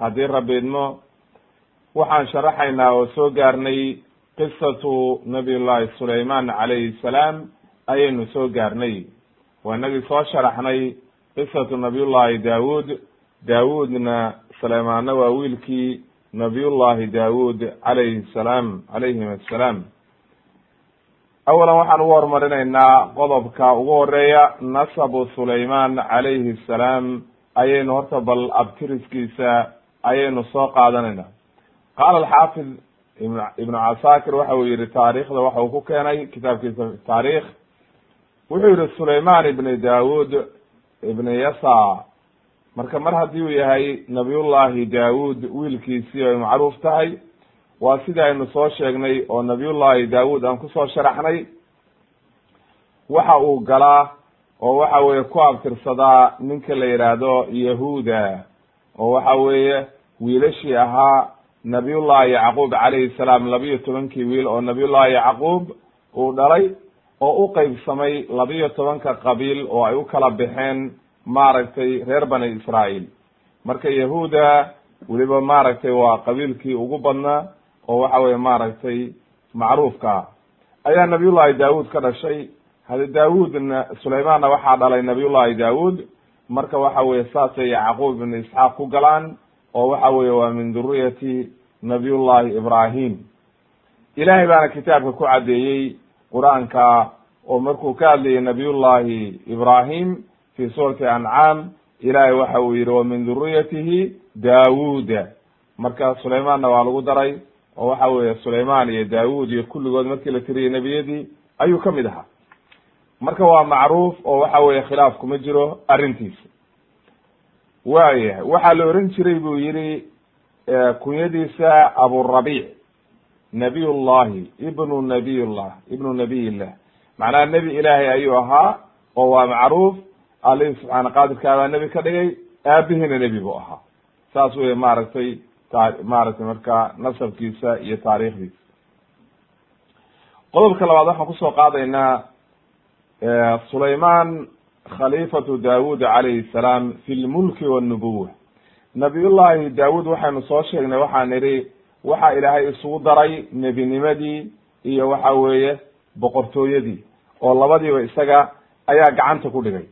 haddii rabiidmo waxaan sharaxaynaa oo soo gaarnay qisatu nabiyullaahi sulayman calayhi salaam ayaynu soo gaarnay. Waa inagii soo sharaxnay qisatu nabiyullaahi daawuud. Daawuudna suleymaanna waa wiilkii nabiyullaahi daawuud calayhi salaam calayhim assalaam. Awalan waxaan ugu horumarinaynaa qodobka ugu horreeya nasabu sulayman calayhi salaam. Ayaynu horta bal abtiriskiisa ayaynu soo qaadanayna. Qaala alxaafid ibnu casakir waxa uu yihi taariikhda waxa uu ku keenay kitaabkiisa taarikh wuxuu yihi sulayman ibni daawud ibni yasa marka mar haddii uu yahay nabiyullahi daawud wiilkiisii ay macruuf tahay waa sidii aynu soo sheegnay oo nabiyullahi daawud aan ku soo sharaxnay. Waxa uu galaa oo waxa weeye ku abtirsadaa ninka la yidhaahdo yahuuda oo waxa weeye wiilashii ahaa nabiyullahi yacquub calayhi salaam labiyo tobankii wiil oo nabiyullahi yacquub uu dhalay oo u qeybsamay labiyo tobanka qabiil oo ay u kala baxeen maaragtay reer bani israa'iil. Marka yahuuda weliba maaragtay waa qabiilkii ugu badnaa oo waxa weye maaragtay macruufka ayaa nabiyullahi daawud ka dhashay. Hade daawudna sulaymanna waxaa dhalay nabiyullahi daawud marka waxa weye saasay yacquub ibnu isxaaq ku galaan oo waxa weye waa min duriyati nabiyullahi ibrahim ilahay baana kitaabka ku caddeeyey qur'aanka oo markuu ka hadlayay nabiyullahi ibrahim fi suurati ancaam ilahay waxa uu yihi wa min duriyatihi daawuda marka sulaymanna waa lagu daray oo waxa weye sulayman iyo daawud iyo kulligood markii la tiriyay nebiyadii ayuu ka mid ahaa marka waa macruuf oo waxa weye khilaaf kuma jiro arrintiisa. Waayahay waxaa la oran jiray buu yihi kunyadiisa aburabic nabiy llahi ibnu nabiy llah ibnu nabiy llah macnaha nebi ilaahay ayuu ahaa oo waa macruuf. Alihi subxaana qaadirkaa baa nebi ka dhigay aabihiina nebi buu ahaa. Saas wey maaragtay maaragtay marka nasabkiisa iyo taariikhdiisa. Qodobka labaad waxaan ku soo qaadaynaa sulayman khalifatu daawud calayhi salaam fi lmulki wاnubuwa nabiyullahi daawud waxaynu soo sheegnay waxaan nidhi waxa ilaahay isugu daray nebinimadii iyo waxa weeye boqortooyadii oo labadiiba isaga ayaa gacanta ku dhigay.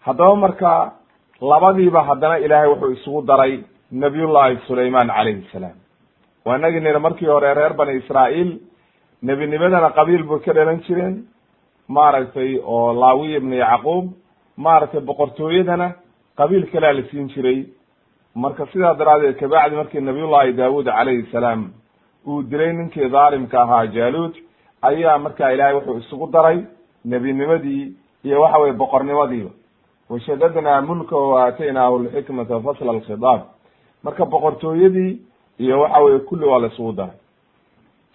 Haddaba marka labadiiba haddana ilaahay wuxuu isugu daray nabiyullahi sulayman calayhi salaam. Waa inagii nidhi markii hore reer bani israa'iil nebinimadana qabiil bay ka dhalan jireen maaragtay oo laawiya ibnu yacquub maaragtay boqortooyadana qabiil kalea la siin jiray. Marka sidaa daraadeed kabacdi markii nabiyullahi daawud calayhi salaam uu dilay ninkii dhaalimka ahaa jaaluud ayaa marka ilaahay wuxuu isugu daray nebinimadii iyo waxa weye boqornimadiiba. Washadadnaa mulka wa aataynaahu lxikmata fasla alkhidaab. Marka boqortooyadii iyo waxa weye kulli waa la isugu daray.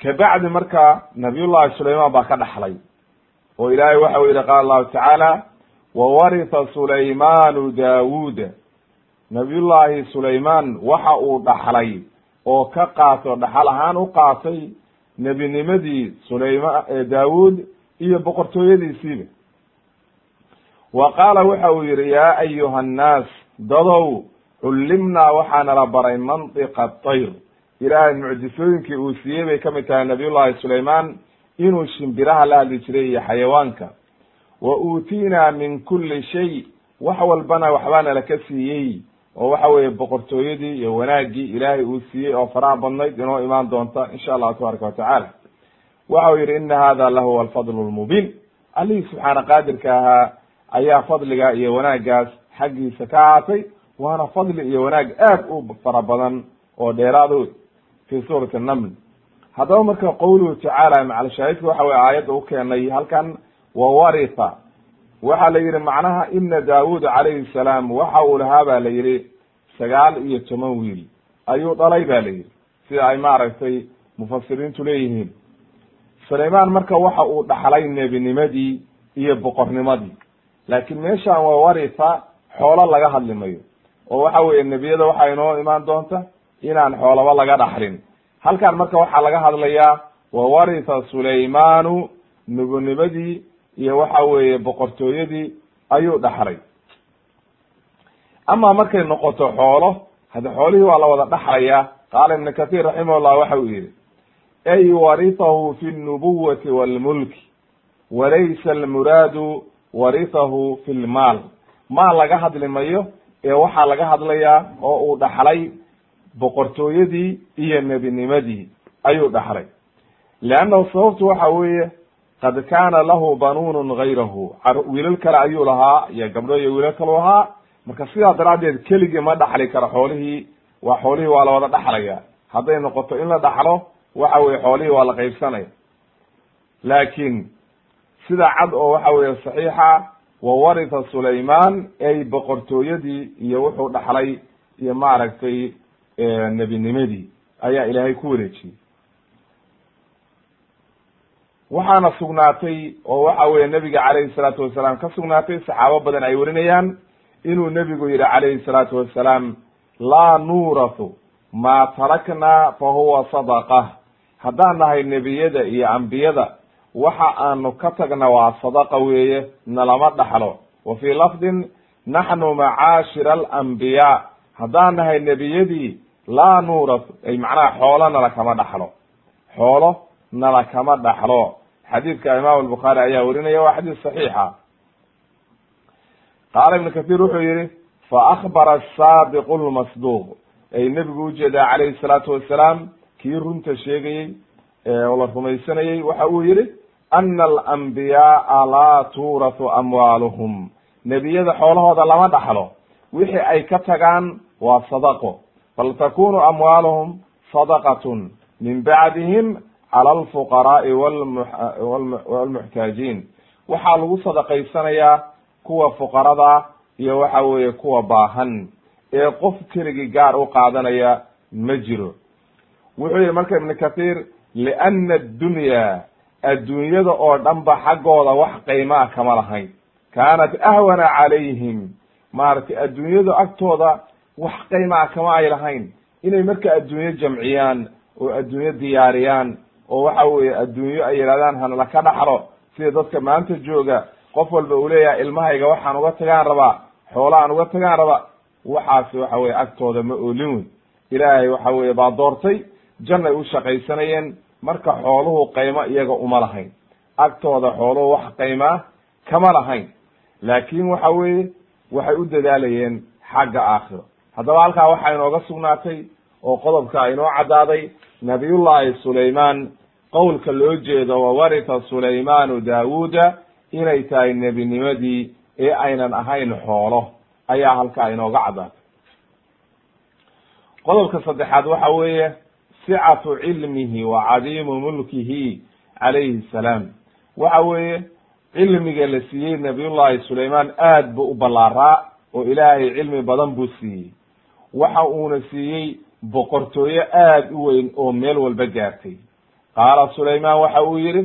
Kabacdi marka nabiyullahi sulayman baa ka dhaxlay oo ilahay waxa u yihi qaala allahu tacaala wawaritha sulaymanu daawuda nabiyullaahi sulayman waxa uu dhaxlay oo ka qaatay dhaxal ahaan u qaatay nebinimadii sulayma daawuud iyo boqortooyadiisiiba. Wa qaala waxa uu yidhi yaa ayuha annaas dadow cullimnaa waxaana la baray mantiqa tayr ilaahay mucjisooyinkii uu siiyey bay ka mid tahay nabiyullahi sulaymaan inuu shimbiraha la hadli jiray iyo xayawaanka. Wa uutiinaa min kulli shay wax walbana waxbaana laka siiyey oo waxa weeye boqortooyadii iyo wanaaggii ilaahay uu siiyey oo faraha badnayd inoo imaan doonta insha allahu tabaaraka watacaala waxa uu yidhi ina hada lahuwa alfadlu lmubiin allihii subxaana qaadirka ahaa ayaa fadliga iyo wanaaggaas xaggiisa ka ahaatay waana fadli iyo wanaag aad u fara badan oo dheeraado fi suurati naml haddaba marka qowluhu tacaala macalshaahidka waxa weye aayadda u keenay halkan wawaritha waxaa la yidhi macnaha ina daawuud calayhi salaam waxa uu lahaa ba la yidhi sagaal iyo toban wiil. Ayuu dhalay ba la yidhi. Sida ay maaragtay mufasiriintu leeyihiin. Sulaymaan marka waxa uu dhaxlay nebinimadii iyo boqornimadii. Laakiin meeshan waa waritha xoolo laga hadli mayo. Oo waxa weeye nebiyada waxaa inoo imaan doonta inaan xoolaba laga dhaxlin halkan marka waxaa laga hadlayaa wa waritha sulaymaanu nebinimadii iyo waxa weeye boqortooyadii ayuu dhaxlay. Ama markay noqoto xoolo haddi xoolihii waa la wada dhaxlayaa qaala ibnu kathir raximahullah waxa uu yihi ay warithahu fi lnubuwati walmulki walaysa almuraadu warithahu fi lmaal maal laga hadli mayo ee waxaa laga hadlayaa oo uu dhaxlay boqortooyadii iyo nebinimadii ayuu dhaxlay. Leannahu sababtu waxa weeye qad kaana lahu banuunun gayrahu wiilal kale ayuu lahaa iyo gabdho iyo wiilal kalu ahaa marka sidaa daraaddeed keligii ma dhaxli karo xoolihii waa xoolihii waa la wada dhaxlaya hadday noqoto in la dhaxlo waxa weye xoolihii waa la qaybsanaya. Laakiin sida cad oo waxa weeye saxiixa wa waritha sulaymaan ay boqortooyadii iyo wuxuu dhaxlay iyo maaragtay nebinimadii ayaa ilaahay ku wareejiyey. Waxaana sugnaatay oo waxa weeye nebiga calayhi salaatu wasalaam ka sugnaatay saxaabo badan ay warinayaan inuu nebigu yihi calayhi salaatu wasalaam laa nuurathu maa taraknaa fa huwa sadaqa. Haddaan nahay nebiyada iyo ambiyada waxa aanu ka tagna waa sadaqa weeye nalama dhaxlo. Wa fii lafdin naxnu macaashira alambiyaa haddaan nahay nebiyadii laa nuurath ay macnaha xoolo nala kama dhaxlo. Xoolo nala kama dhaxlo. Xadiidka imaam albukhaari ayaa warinaya waa xadiis saxiixa. Qaala ibnu kathir wuxuu yihi faakbara asaadiqu lmasduuq ay nebigu u jeedaa calayhi salaatu wasalaam kii runta sheegayey oo la rumaysanayey waxa uu yihi ana alambiyaaa laa tuurathu amwaaluhum. Nebiyada xoolahooda lama dhaxlo. Wixii ay ka tagaan waa sadaqo bal takunu amwaaluhum sadaqatun min bacdihim cala alfuqaraai walmuxtaajiin waxaa lagu sadaqaysanayaa kuwa fuqarada iyo waxa weeye kuwa baahan ee qof keligii gaar u qaadanaya ma jiro wuxuu yihi marka ibnu kathiir liana addunya adduunyada oo dhan ba xaggooda wax qiimaa kama lahayn kaanat ahwana calayhim maaragtay adduunyadu agtooda wax qiimaa kama ay lahayn. Inay marka adduunyo jamciyaan oo adduunyo diyaariyaan oo waxa weeye adduunyo ay yidhahdaan hanala ka dhaxlo sida dadka maanta jooga qof walba uu leeyahay ilmahayga waxaan uga tagaan rabaa xoola aan uga tagaan rabaa. Waxaasi waxa weye agtooda ma oolin weyn. Ilaahay waxa weye baa doortay jannay u shaqaysanayeen marka xooluhu qaymo iyaga uma lahayn. Agtooda xooluhu wax qaymaa kama lahayn. Laakin waxa weeye waxay u dadaalayeen xagga aakhiro haddaba halkaa waxaa inooga sugnaatay oo qodobka inoo caddaaday nabiyullahi sulaymaan. Qowlka loo jeedo wawaritha sulaymaanu daawuuda inay tahay nebinimadii ee aynan ahayn xoolo. Ayaa halkaa inooga caddaatay. Qodobka saddexaad waxa weeye sicatu cilmihi wa cadiimu mulkihi calayhi salaam. Waxa weeye cilmiga la siiyey nabiyullahi sulaymaan aad buu u ballaaraa oo ilaahay cilmi badan buu siiyey waxa uuna siiyey boqortooyo aad u weyn oo meel walba gaartay. Qaala sulaymaan waxa uu yidhi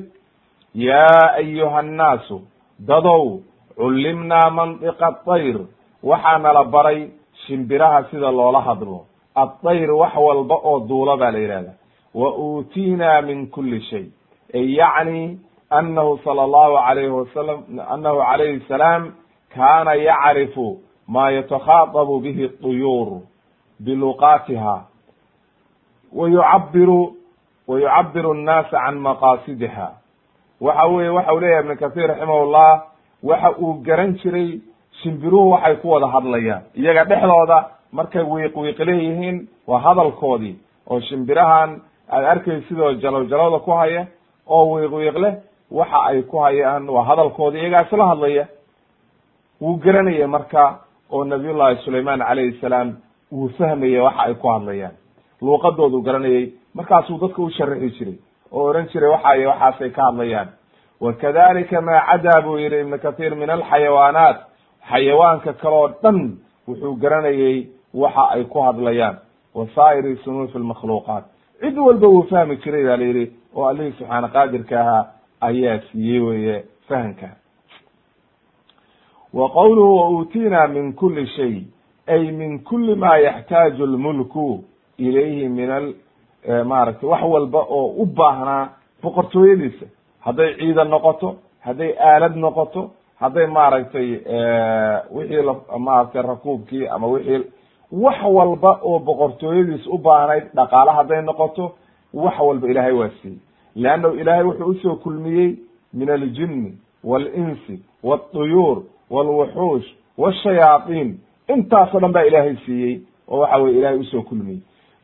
yaa ayuha annaasu dadow cullimnaa mantiqa tayr waxaa nala baray shimbiraha sida loola hadlo. Addayr wax walba oo duula baa la yidhahda wa uutiina min kuli shay. Ay yacni anahu sala allahu alayhi wasalam anahu calayhi salaam kaana yacrifu ma yatakhaadabu bihi طuyuur biluqaatiha wa yucabiru wa yucabiru annaasa can maqaasidiha waxa weye waxa uu leeyahay ibn kahiir raximahullah waxa uu garan jiray shimbiruhu waxay ku wada hadlayaan. iyaga dhexdooda markay wiiq wiiq leeyihiin waa hadalkoodii oo shimbirahan aad arkay sidoo jalow jalowda ku haya oo wiiq wiiq leh waxa ay ku hayaan waa hadalkoodi iyagaa isla hadlaya. wuu garanaya marka oo nabiyullahi sulayman calayhi salaam wuu fahmaya waxa ay ku hadlayaan. Luuqadoodu garanayay markaasuu dadka u sharixi jiray oo oran jiray waxay waxaasay ka hadlayaan. Wakadalika maa cadaa buu yihi ibnu kathiir min alxayawaanaat. Xayawaanka kaloo dhan wuxuu garanayay waxa ay ku hadlayaan. Wasaa'iri sunuufi lmakhluuqaat cid walba wuu fahmi jiray baa la yidhi oo allihii subxaana qaadirka ahaa ayaa siiyey weye fahamka. Wa qowluhu wa uutiina min kuli shay ay min kuli ma yaxtaaju lmulku ilayhi min al maaragtay wax walba oo u baahnaa boqortooyadiisa hadday ciidan noqoto hadday aalad noqoto hadday maaragtay wixii maaragtay rakuubkii ama wixii wax walba oo boqortooyadiis u baahnayd dhaqaale hadday noqoto wax walba ilaahay waa siiyey leannahu ilaahay wuxuu u soo kulmiyey min aljinni walinsi walطuyuur walwuxuush washayaaطiin intaasoo dhan baa ilaahay siiyey oo waxa weye ilahay u soo kulmiyey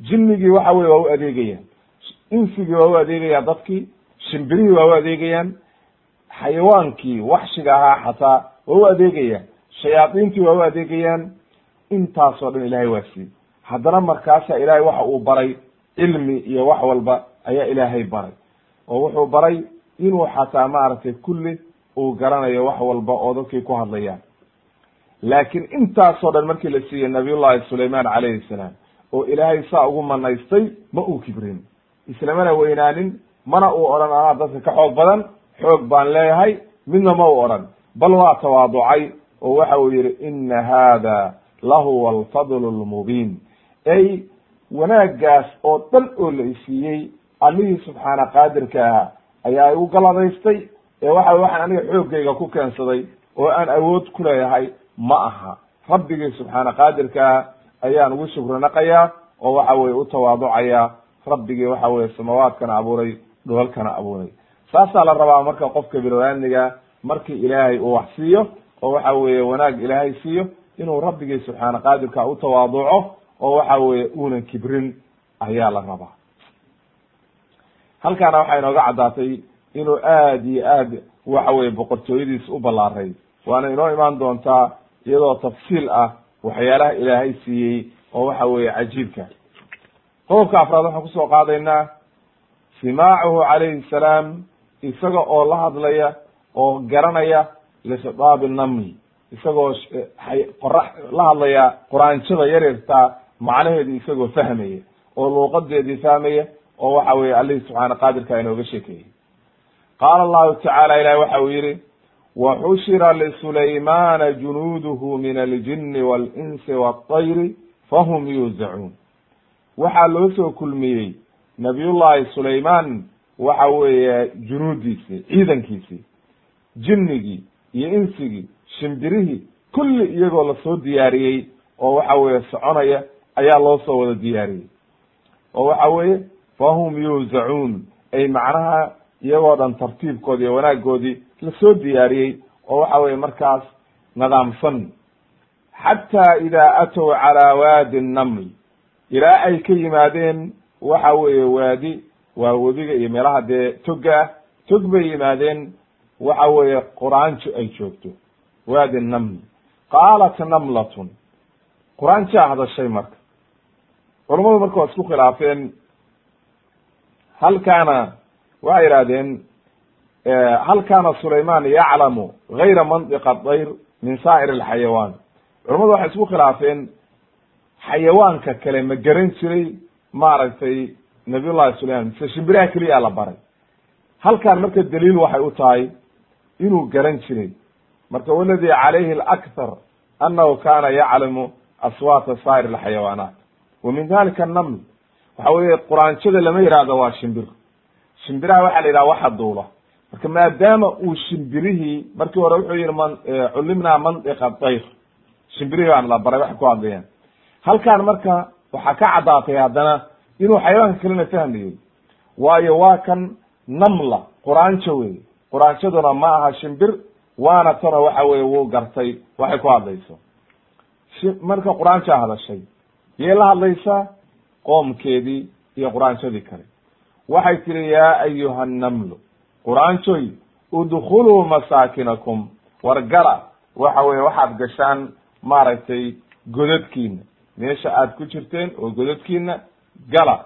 jinnigii waxa weye waa u adeegayaan. Insigii waa u adeegayaan dadkii shimbirihii waa u adeegayaan xayawaankii waxshiga ahaa xataa waa u adeegayaan shayaadiintii waa u adeegayaan. Intaasoo dhan ilahay waa siiyey. Haddana markaasa ilaahay waxa uu baray cilmi iyo wax walba ayaa ilaahay baray oo wuxuu baray inuu xataa maaragtay kulli uu garanayo wax walba oo dadkii ku hadlayaan laakiin intaasoo dhan markii la siiyey nabiyullahi sulayman calayhi salaam oo ilaahay saa ugu manaystay ma uu kibrin. Islamana weynaanin mana uu odhan anaa dadka ka xoog badan xoog baan leeyahay midna ma u odhan. Bal waa tawaaducay oo waxa uu yihi ina hada lahuwa alfadlu lmubiin ay wanaaggaas oo dhan oo la isiiyey allihii subxaana qaadirka aha ayaa igu galadaystay ee waxa waxaan aniga xooggayga ku keensaday oo aan awood ku leeyahay ma aha. Rabbigii subxaana qaadirkaa ayaan ugu shukri naqayaa oo waxa weye u tawaaducayaa rabbigii waxa weye samawaadkana abuuray dholalkana abuuray. Saasaa la rabaa marka qofka bilwaaniga markii ilaahay uu wax siiyo oo waxa weeye wanaag ilaahay siiyo inuu rabbigii subxaana qaadirka u tawaaduco oo waxa weye uunan kibrin ayaa la rabaa. Halkaana waxay inooga caddaatay inuu aad iyo aad waxa weye boqortooyadiis u ballaaray waana inoo imaan doontaa iyadoo tafsiil ah waxyaalaha ilaahay siiyey oo waxa weeye cajiibka. Qodobka afraad waxaan ku soo qaadaynaa simaacuhu calayhi salaam isaga oo la hadlaya oo garanaya lishitaabi naml isagoo qorax la hadlaya quraanjada yaryartaa macnaheedi isagoo fahmaya oo luuqadeedii fahmaya oo waxa weye allihii subxaana qaadirka inooga sheekeeyey. Qaala allahu tacaala ilahi waxa uu yihi waxushira lisulaymana junuuduhu min aljini walinsi waاطayri fahum yuuzacuun waxaa loo soo kulmiyey nabiyullahi sulayman waxa weeye junuudiisii ciidankiisii jinnigii iyo insigii shimbirihii kulli iyagoo la soo diyaariyey oo waxa weeye soconaya ayaa loo soo wada diyaariyey oo waxa weeye fahum yuuzacuun ay macnaha iyagoo dhan tartiibkoodi iyo wanaagoodii la soo diyaariyey oo waxa weye markaas nidaamsan xataa idaa atow calaa waadi nnaml ilaa ay ka yimaadeen waxa weeye waadi waa webiga iyo meelaha dee toga ah tog bay yimaadeen waxa weeye quraanjo ay joogto. Waadi naml qaalat namlatun. Quraanjaa hadashay marka. Culamadu marka waa isku khilaafeen. Hal kaana waxay yidhahdeen hal kaana sulayman yaclamu gayra mandiqa dayr min saa'ir alxayawaan. Culamadu waxay isku khilaafeen xayawaanka kale ma garan jiray maaragtay nabiyullahi sulayman mise shimbiraha keliyaa la baray. Halkaan marka daliil waxay u tahay inuu garan jiray. Marka waladi calayhi alakthar annahu kana yaclamu aswaata saa'ir alxayawaanaat. Wa min dalika annaml waxa weeye quraanjada lama yihahdo waa shimbir. Shimbiraha waxaa la yidhaha waxa duula marka maadaama uu shimbirihii markii hore wuxuu yihi man culimnaa mandiqa dayr shimbirihii baan la baray waxay ku hadlayaan. Halkaan marka waxaa ka caddaatay haddana inuu xayawaanka kalena fahmayo waayo waa kan namla quraanjo wey quraanjaduna ma aha shimbir waana tano waxa weye wuu gartay waxay ku hadlayso. Marka quraanjaa hadashay yay la hadlaysaa qoomkeedii iyo quraanjadii kale. Waxay tihi yaa ayuha annamlu quraanjoy udkhuluu masaakinakum war gala waxa weye waxaad gashaan maaragtay godadkiina meesha aad ku jirteen oo godadkiina gala.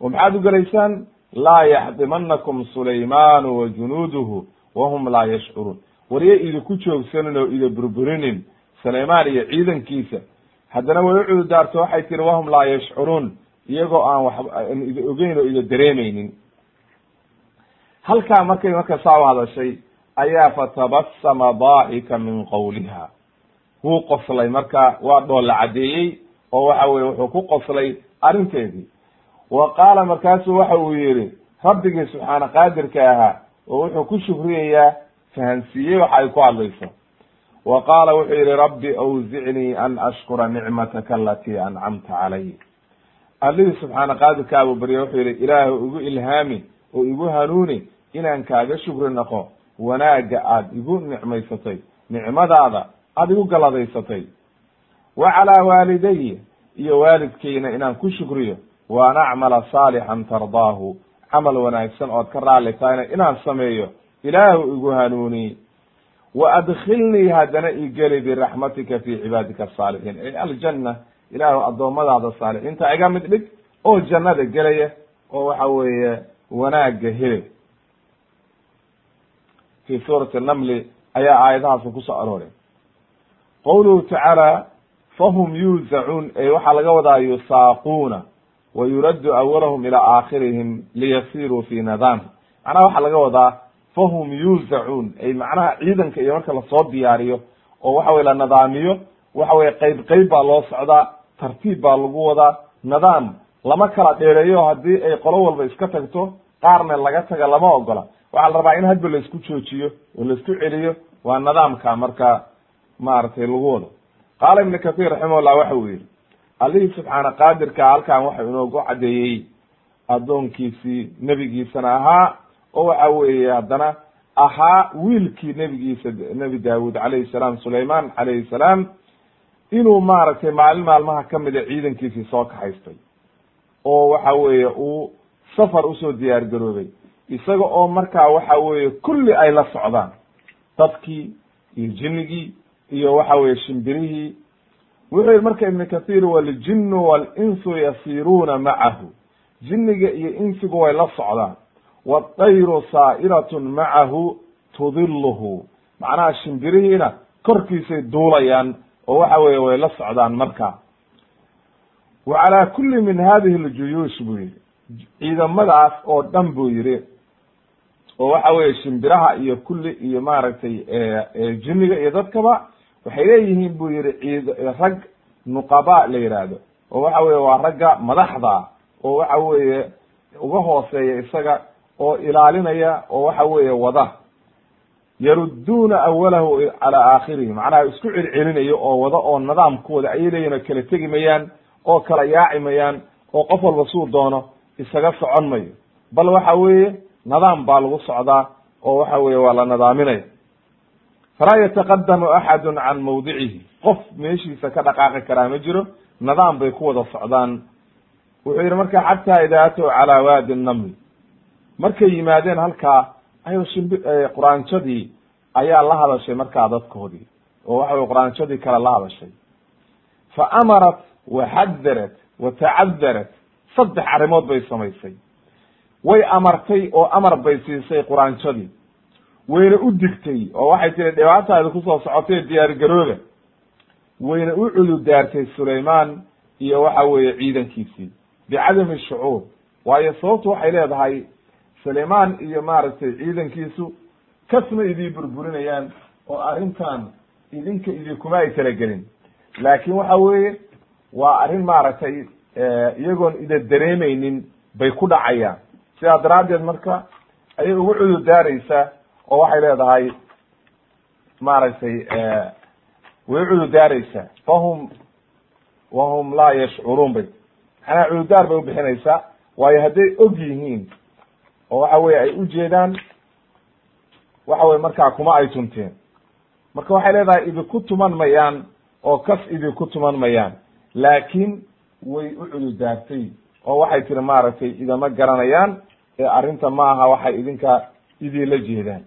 Oo maxaad u gelaysaan laa yaxdimanakum sulaymaanu wa junuuduhu wahum laa yashcuruun. Warya idinku joogsanin oo ida burburinin sulaymaan iyo ciidankiisa. Haddana way u cududaarto waxay tihi wahum laa yashcuruun. Iyagoo aan waxba ida ogeyn oo ida dareemeynin halkaa markay marka saa u hadashay ayaa fatabasama daa'ika min qawliha. Wuu qoslay marka waa dhoolla caddeeyey oo waxa weye wuxuu ku qoslay arrinteedii. Wa qaala markaasu waxa uu yihi rabbigii subxaana qaadirka ahaa oo wuxuu ku shukriyayaa fahansiiyey waxa ay ku hadlayso. Wa qaala wuxuu yihi rabbi awzicnii an ashkura nicmataka alatii ancamta calay allihii subxaana qaadirka abuu barya wuxuu yihi ilaahu igu ilhaami oo igu hanuuni inaan kaaga shukri naqo wanaagga aad igu nicmaysatay nicmadaada aada igu galladaysatay wa calaa waalidaya iyo waalidkayna inaan ku shukriyo wa an acmala saalixan tardaahu camal wanaagsan ood ka raalli tahayna inaan sameeyo ilaahu igu hanuuni. Wa adkhilnii haddana igeli biraxmatika fi cibaadika asaalixiin ay aljanna ilaahu addoommadaada saalixiinta iga mid dhig oo jannada gelaya oo waxa weeye wanaagga hele fi suurati namli ayaa aayadahaas ku soo arooray qawluhu tacaala fahum yuuzacuun ay waxaa laga wadaa yusaaquuna wa yuraddu awalahum ilaa aakhirihim liyasiruu fi nadam macnaha waxaa laga wadaa fahum yuuzacuun ay macnaha ciidanka iyo marka la soo diyaariyo oo waxa weye la nadaamiyo waxa weye qayb qayb baa loo socdaa tartiib baa lagu wadaa nidaam lama kala dheereeyo haddii ay qolo walba iska tagto qaarna laga taga lama ogola waxaa la rabaa in hadba la isku joojiyo oo la isku celiyo waa nidaamka marka maaragtay lagu wado. Qaala ibnu kathir raximahullah waxa uu yihi allihii subxaana qaadirka halkan waxa inoogu caddeeyey addoonkiisii nebigiisana ahaa oo waxa weeye haddana ahaa wiilkii nebigiisa nebi daawud calayhi salaam sulayman calayhi salaam inuu maaragtay maalin maalmaha kamida ciidankiisii soo kaxaystay oo waxa weeye uu safar u soo diyaar garoobay isaga oo markaa waxa weeye kulli ay la socdaan. Dadkii iyo jinnigii iyo waxa weye shimbirihii. Wuxuu yihi marka ibn kathir waljinu walinsu yasiruuna macahu jinniga iyo insigu way la socdaan. Waadayru saa'iratun macahu tudiluhu macnaha shimbirihiina korkiisay duulayaan oo waxa weye way la socdaan marka. Wa calaa kuli min hadihi ljuyuush buu yihi ciidamadaas oo dhan buu yihi oo waxa weye shimbiraha iyo kulli iyo maaragtay jinniga iyo dadkaba waxay leeyihiin buu yihi ciid rag nuqaba la yihahdo oo waxa weye waa ragga madaxda oo waxa weeye uga hooseeya isaga oo ilaalinaya oo waxa weeye wada. Yarudduuna awalahu calaa aakhirihi macnaha isku celcelinayo oo wada oo nidaam ku wada ayay leeyihiin oo kala tegi mayaan oo kala yaaci mayaan oo qof walba suu doono isaga socon mayo. Bal waxa weeye nidaam baa lagu socdaa oo waxa weye waa la nidaaminaya falaa yataqadamu axadu can mawdicihi. Qof meeshiisa ka dhaqaaqi karaa ma jiro nidaam bay ku wada socdaan. Wuxuu yihi marka xataa ida atow calaa waadi naml markay yimaadeen halkaa ayo shimbi quraanjadii ayaa la hadashay markaa dadkoodii oo waxa weye quraanjadii kale la hadashay. Fa amarat waxadarat wa tacadarat saddex arrimood bay samaysay way amartay oo amar bay siisay quraanjadii wayna u digtay oo waxay tihi dhibaataada ku soo socotay diyaar garooba wayna u cududaartay sulaymaan iyo waxa weeye ciidankiisii. Bicadami shucuur. Waayo sababtu waxay leedahay sulaymaan iyo maaragtay ciidankiisu kasma idii burburinayaan oo arrintan idinka idinkuma ay talagelin laakin waxa weeye waa arrin maaragtay iyagoon ida dareemeynin bay ku dhacayaan sidaa daraaddeed marka ayay ugu cudur daaraysa oo waxay leedahay maaragtay way cudur daaraysaa fahum wahum laa yashcuruun bay. Macnaha cudurdaar bay ubixinaysaa waayo hadday og yihiin oo waxa weye ay ujeedaan waxa weye markaa kuma ay tunteen. Marka waxay leedahay idinku tuman mayaan oo kas idinku tuman mayaan. Laakiin way u cududaartay oo waxay tiri maaragtay idama garanayaan ee arrinta ma aha waxay idinka idinla jeedaan.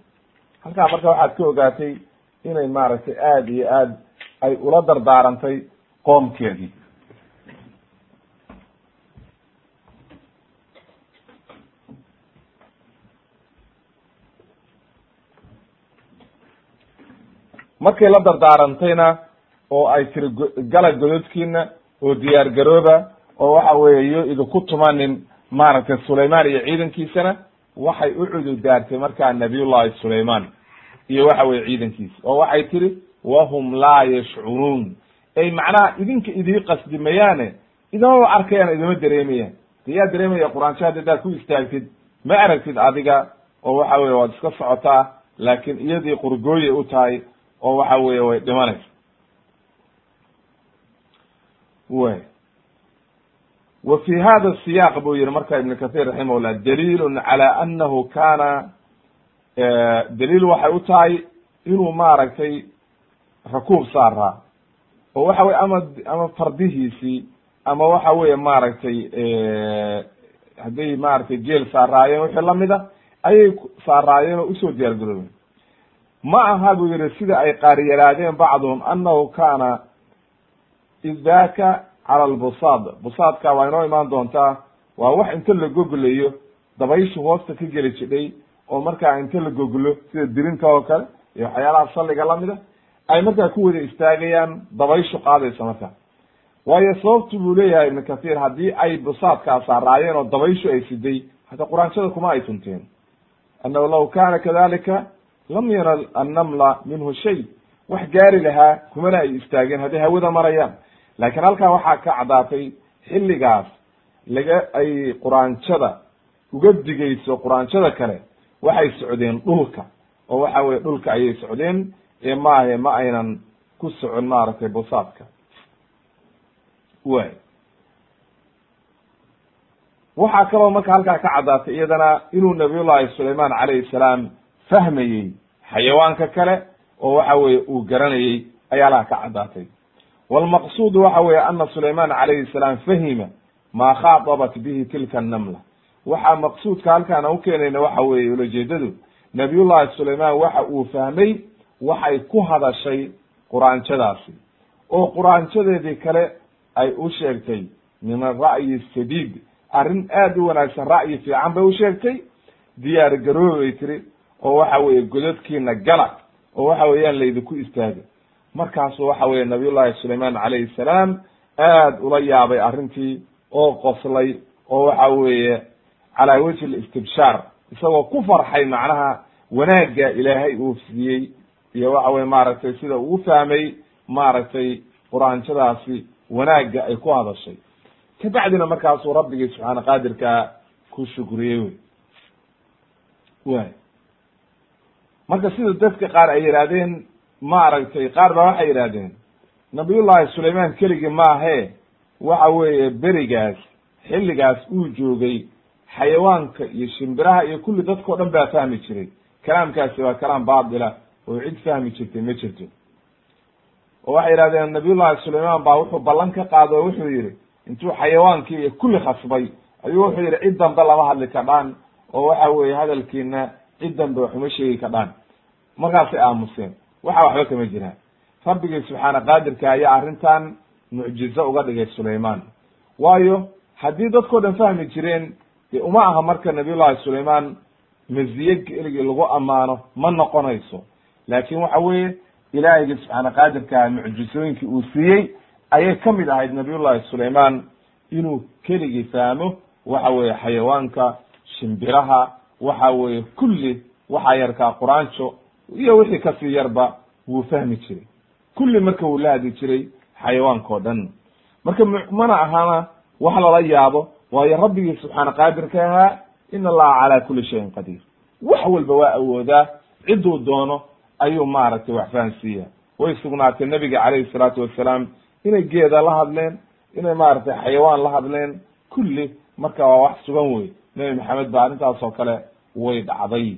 Halkaa marka waxaad ka ogaatay inay maaragtay aada iyo aad ay ula dardaarantay qoomkeedii. Markay la dardaarantayna oo ay tiri gala gododkiina oo diyaar garooba oo waxa weeye yo idinku tumanin maaragtay sulaymaan iyo ciidankiisana waxay u cududaartay markaa nabiyullahi sulaymaan iyo waxa weye ciidankiisa oo waxay tiri wahum laa yashcuruun. Ay macnaha idinka idii qasdi mayaane idamaba arkayaan idama dareemayaan. De yaa dareemaya quraanshaha hadaad ku istaagtid ma aragtid adiga oo waxa weye waad iska socotaa laakiin iyadii qurgooyay u tahay oo waxa weeye way dhimanaysa. Way wa fi hada siyaq buu yihi marka ibn kathir raximahullah daliilun cala anahu kana daliil waxay u tahay inuu maaragtay rakuub saaraa oo waxa weye ama ama fardihiisii ama waxa weye maaragtay hadday maaragtay jeel saaraayeen wixii la mid a ayay saaraayeen oo u soo diyaar garoobeen ma aha buu yihi sida ay qaariyaraadeen bacduhum anahu kana idaka cala lbusaad busaadka waa inoo imaan doontaa waa wax inta la goglayo dabayshu hoosta ka geli jidhay oo markaa inta la goglo sida dirinta oo kale iyo waxyaalaha salliga lamida ay markaa ku wada istaagayaan dabayshu qaadaysa marka waayo sababtu buu leeyahay ibn kathir haddii ay busaadkaa saaraayeen oo dabayshu ay siday hata quraanshada kuma ay tunteen annahu law kana kadalika lam yanal annamla minhu shay wax gaari lahaa kumana ay istaageen hadday hawada marayaan laakiin halkaa waxaa ka caddaatay xilligaas laga ay quraanjada uga digayso quraanjada kale waxay socdeen dhulka. Oo waxa weye dhulka ayay socdeen ee maahe ma aynan ku socon maaragtay busaadka way waxaa kaloo marka halkaa ka caddaatay iyadana inuu nabiyullahi sulaymaan calayhi salaam fahmayey xayawaanka kale oo waxa weye uu garanayey ayaa laha ka caddaatay walmaqsuud waxa weye ana sulaymaan calayhi salaam fahima maa khaadabat bihi tilka annamla. Waxaa maqsuudka halkaana u keenayna waxa weeye ulajeedadu nabiyullahi sulaymaan waxa uu fahmay waxay ku hadashay quraanjadaasi. Oo quraanjadeedii kale ay u sheegtay min ara'yi sadiid arrin aad u wanaagsan ra'yi fiican bay u sheegtay. Diyaar garoobay tiri oo waxa weeye godadkiina gala oo waxa weeyaan laydinku istaaga markaasu waxa weye nabiyullahi sulaymaan calayhi salaam aad ula yaabay arrintii oo qoslay oo waxa weeye calaa wajhi listibshaar isagoo ku farxay macnaha wanaagga ilaahay uu siiyey iyo waxa weye maaragtay sida uu fahmay maaragtay quraanjadaasi wanaagga ay ku hadashay. Kabacdina markaasuu rabbigii subxaana qaadirkaa ku shukriyey wey. Way marka sida dadka qaar ay yidhaahdeen maaragtay qaar baa waxay yidhahdeen nabiyullahi sulaymaan keligii maahe waxa weeye berigaas xilligaas uu joogay xayawaanka iyo shimbiraha iyo kulli dadkao dhan baa fahmi jiray. Kalaamkaasi waa kalaam baatila oo cid fahmi jirtay ma jirto. Oo waxay yidhahdeen nabiyullahi sulaymaan baa wuxuu ballan ka qaado oo wuxuu yidhi intuu xayawaankii iyo kulli khasbay ayuu wuxuu yidhi cid dambe lama hadli kadhaan oo waxa weeye hadalkiina cid dambe waxuma sheegi kadhaan markaasay aamuseen waxa waxba kama jiraan rabbigii subxaana qaadirka ayaa arrintan mucjizo uga dhigay sulaymaan waayo haddii dadkao dhan fahmi jireen dee uma aha marka nabiyullahi sulaymaan maziye keligii lagu ammaano ma noqonayso. Laakin waxa weeye ilaahiygi subxaana qaadirka mucjizooyinkii uu siiyey ayay ka mid ahayd nabiyullahi sulaymaan inuu keligii fahmo waxa weeye xayawaanka shimbiraha waxa weeye kulli waxaa yarkaa quraanjo iyo wixii ka sii yarba wuu fahmi jiray. Kulli marka wuu la hadli jiray xayawaanka o dhan. Marka mana ahana wax lala yaabo waayo rabbigii subxaana qaadirka ahaa in allaha calaa kuli shayin qadiir. Wax walba waa awoodaa cidduu doono ayuu maaragtay wax fahansiiya way sugnaatay nebiga calayhi salaatu wasalaam inay geeda la hadleen inay maaragtay xayawaan la hadleen. Kulli marka waa wax sugan wey nebi maxamed ba arrintaas oo kale way dhacday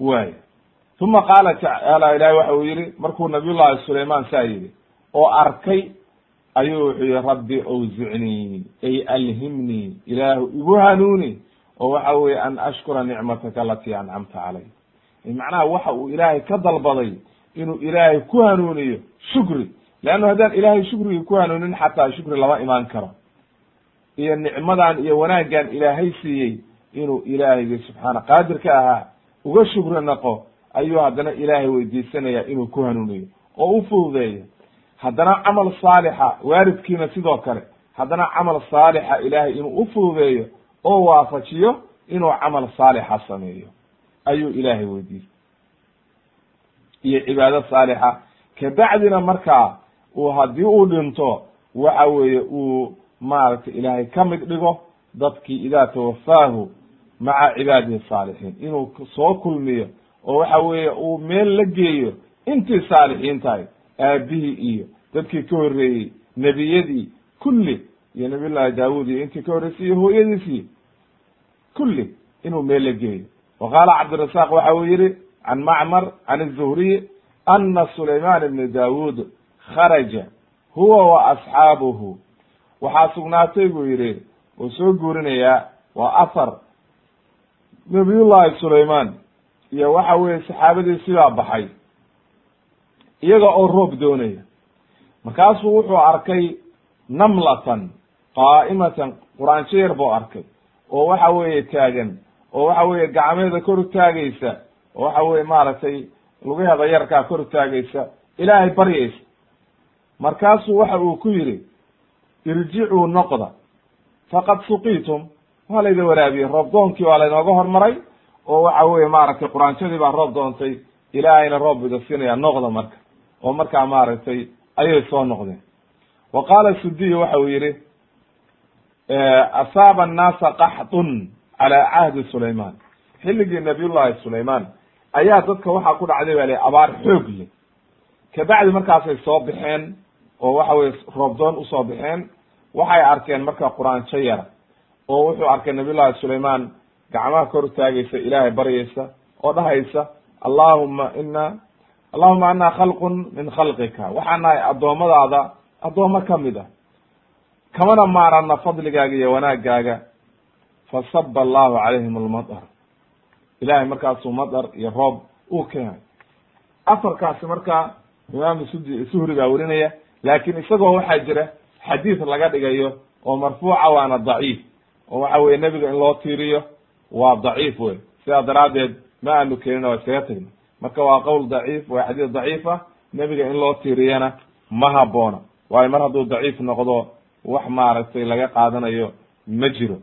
way uma qaala tacaala ilahi waxa uu yihi markuu nabiyullahi sulayman saa yidhi oo arkay ayuu wuxuu yihi rabbi awzicnii ay alhimnii ilaahu igu hanuuni oo waxa weye an ashkura nicmataka alatii ancamta calay macnaha waxa uu ilaahay ka dalbaday inuu ilaahay ku hanuuniyo shukri leannu haddaan ilaahay shukrigii ku hanuunin xataa shukri lama imaan karo. Iyo nicmadan iyo wanaaggan ilaahay siiyey inuu ilaahaygi subxaana qaadirka ahaa uga shukri naqo ayuu haddana ilaahay weydiisanaya inuu ku hanuuniyo oo u fududeeyo. Haddana camal saalixa waaridkiina sidoo kale haddana camal saalixa ilaahay inuu u fududeeyo oo waafajiyo inuu camal saalixa sameeyo. Ayuu ilaahay weydiistay. Iyo cibaado saalixa kabacdina markaa uu haddii uu dhinto waxa weeye uu maaragtay ilaahay ka mid dhigo dadkii idaa tawafaahu maca cibaadihi saalixiin. Inuu soo kulmiyo oo waxa weeye uu meel la geeyo intii saalixiin tahay aabihii iyo dadkii ka horreeyey nebiyadii kulli iyo nabiy llahi daawud iyo intii ka horreysay iyo hooyadiisii kulli inuu meel la geeyo. Wa qaala cabdirasaaq waxa uu yihi can macmar can الzuhriy ana sulayman ibn daawud kharaja huwa wa asxaabuhu. Waxaa sugnaatay buu yihi uu soo guurinayaa waa afar nabiyullahi sulayman iyo waxa weeye saxaabadiisii baa baxay. Iyaga oo roob doonaya. Markaasuu wuxuu arkay namlatan qaa'imatan quraanjo yar buu arkay. Oo waxa weeye taagan oo waxa weeye gacmeeda kor utaagaysa oo waxa weye maaragtay lugaheeda yarkaa kor utaagaysa ilaahay baryaysa. Markaasuu waxa uu ku yidhi irjicuu noqda faqad suqiitum waa layda waraabiyey roob doonkii waa laynooga hormaray oo waxa weye maaragtay quraanjadii baa roob doontay ilaahayna roob bida siinaya noqda marka oo markaa maaragtay ayay soo noqdeen. Wa qaala sudiy waxa uu yihi asaaba annaasa qaxdun cala cahdi sulayman xilligii nabiyullahi sulayman ayaa dadka waxaa ku dhacday ba li abaar xoog leh. Kabacdi markaasay soo baxeen oo waxa weye roobdoon u soo baxeen waxay arkeen marka quraanjo yara oo wuxuu arkay nabiyullahi sulayman gacmaha kor taagaysa ilaahay baryaysa oo dhahaysa allahuma ina allahuma ana khalqun min khalqika. Waxaan nahay addoommadaada addoommo ka mid ah. Kamana maarana fadligaaga iyo wanaagaaga fasaba allahu calayhim almadar ilahay markaasuu madar iyo roob uu keenay afarkaasi marka imaam sudi suhri baa werinaya laakin isagoo waxaa jira xadiid laga dhigayo oo marfuuca waana daciif oo waxa weye nebiga in loo tiiriyo waa daciif wey sidaa daraaddeed ma aanu keenina waa iskaga tegna marka waa qowl daciif waa xadiis daciif ah nebiga in loo tiiriyana ma haboona. Waayo mar hadduu daciif noqdo wax maaragtay laga qaadanayo ma jiro.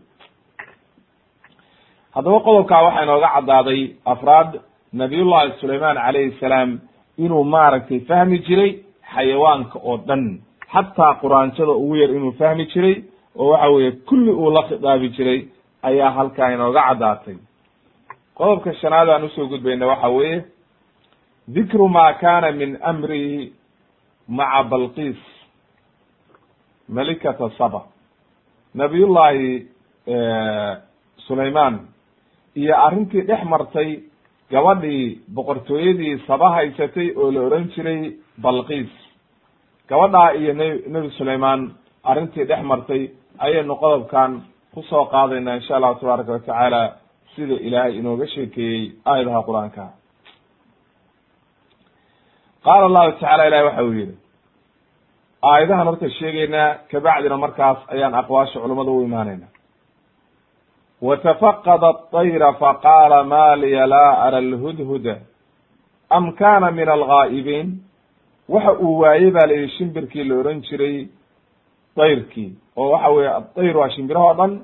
Haddaba qodobkaa waxaa inooga caddaaday afraad nabiyullahi sulayman calayhi salaam inuu maaragtay fahmi jiray xayawaanka oo dhan. Xataa quraanjada ugu yar inuu fahmi jiray oo waxa weeye kulli uu la khidaabi jiray ayaa halkaa inooga caddaatay. Qodobka shanaad aan u soo gudbayna waxa weeye dikru ma kana min amrihi maca balqis malikata saba. Nabiyullahi sulayman iyo arrintii dhex martay gabadhii boqortooyadii saba haysatay oo la oran jiray balqis gabadhaa iyo n nebi sulayman arrintii dhex martay ayaynu qodobkan ku soo qaadayna insha allahu tabaaraka watacaala sida ilaahay inooga sheekeeyey aayadaha qur'aanka. Qaala allahu tacala ilahi waxa uu yihi aayadahan horta sheegeynaa kabacdina markaas ayaan aqwaasha culamada u imaanayna. Watafaqada aطayra faqaala ma liya laa ara alhudhuda am kana min algaa'ibiin waxa uu waayey ba la yihi shimbirkii la oran jiray dayrkii oo waxa weye adayr waa shimbirahoo dhan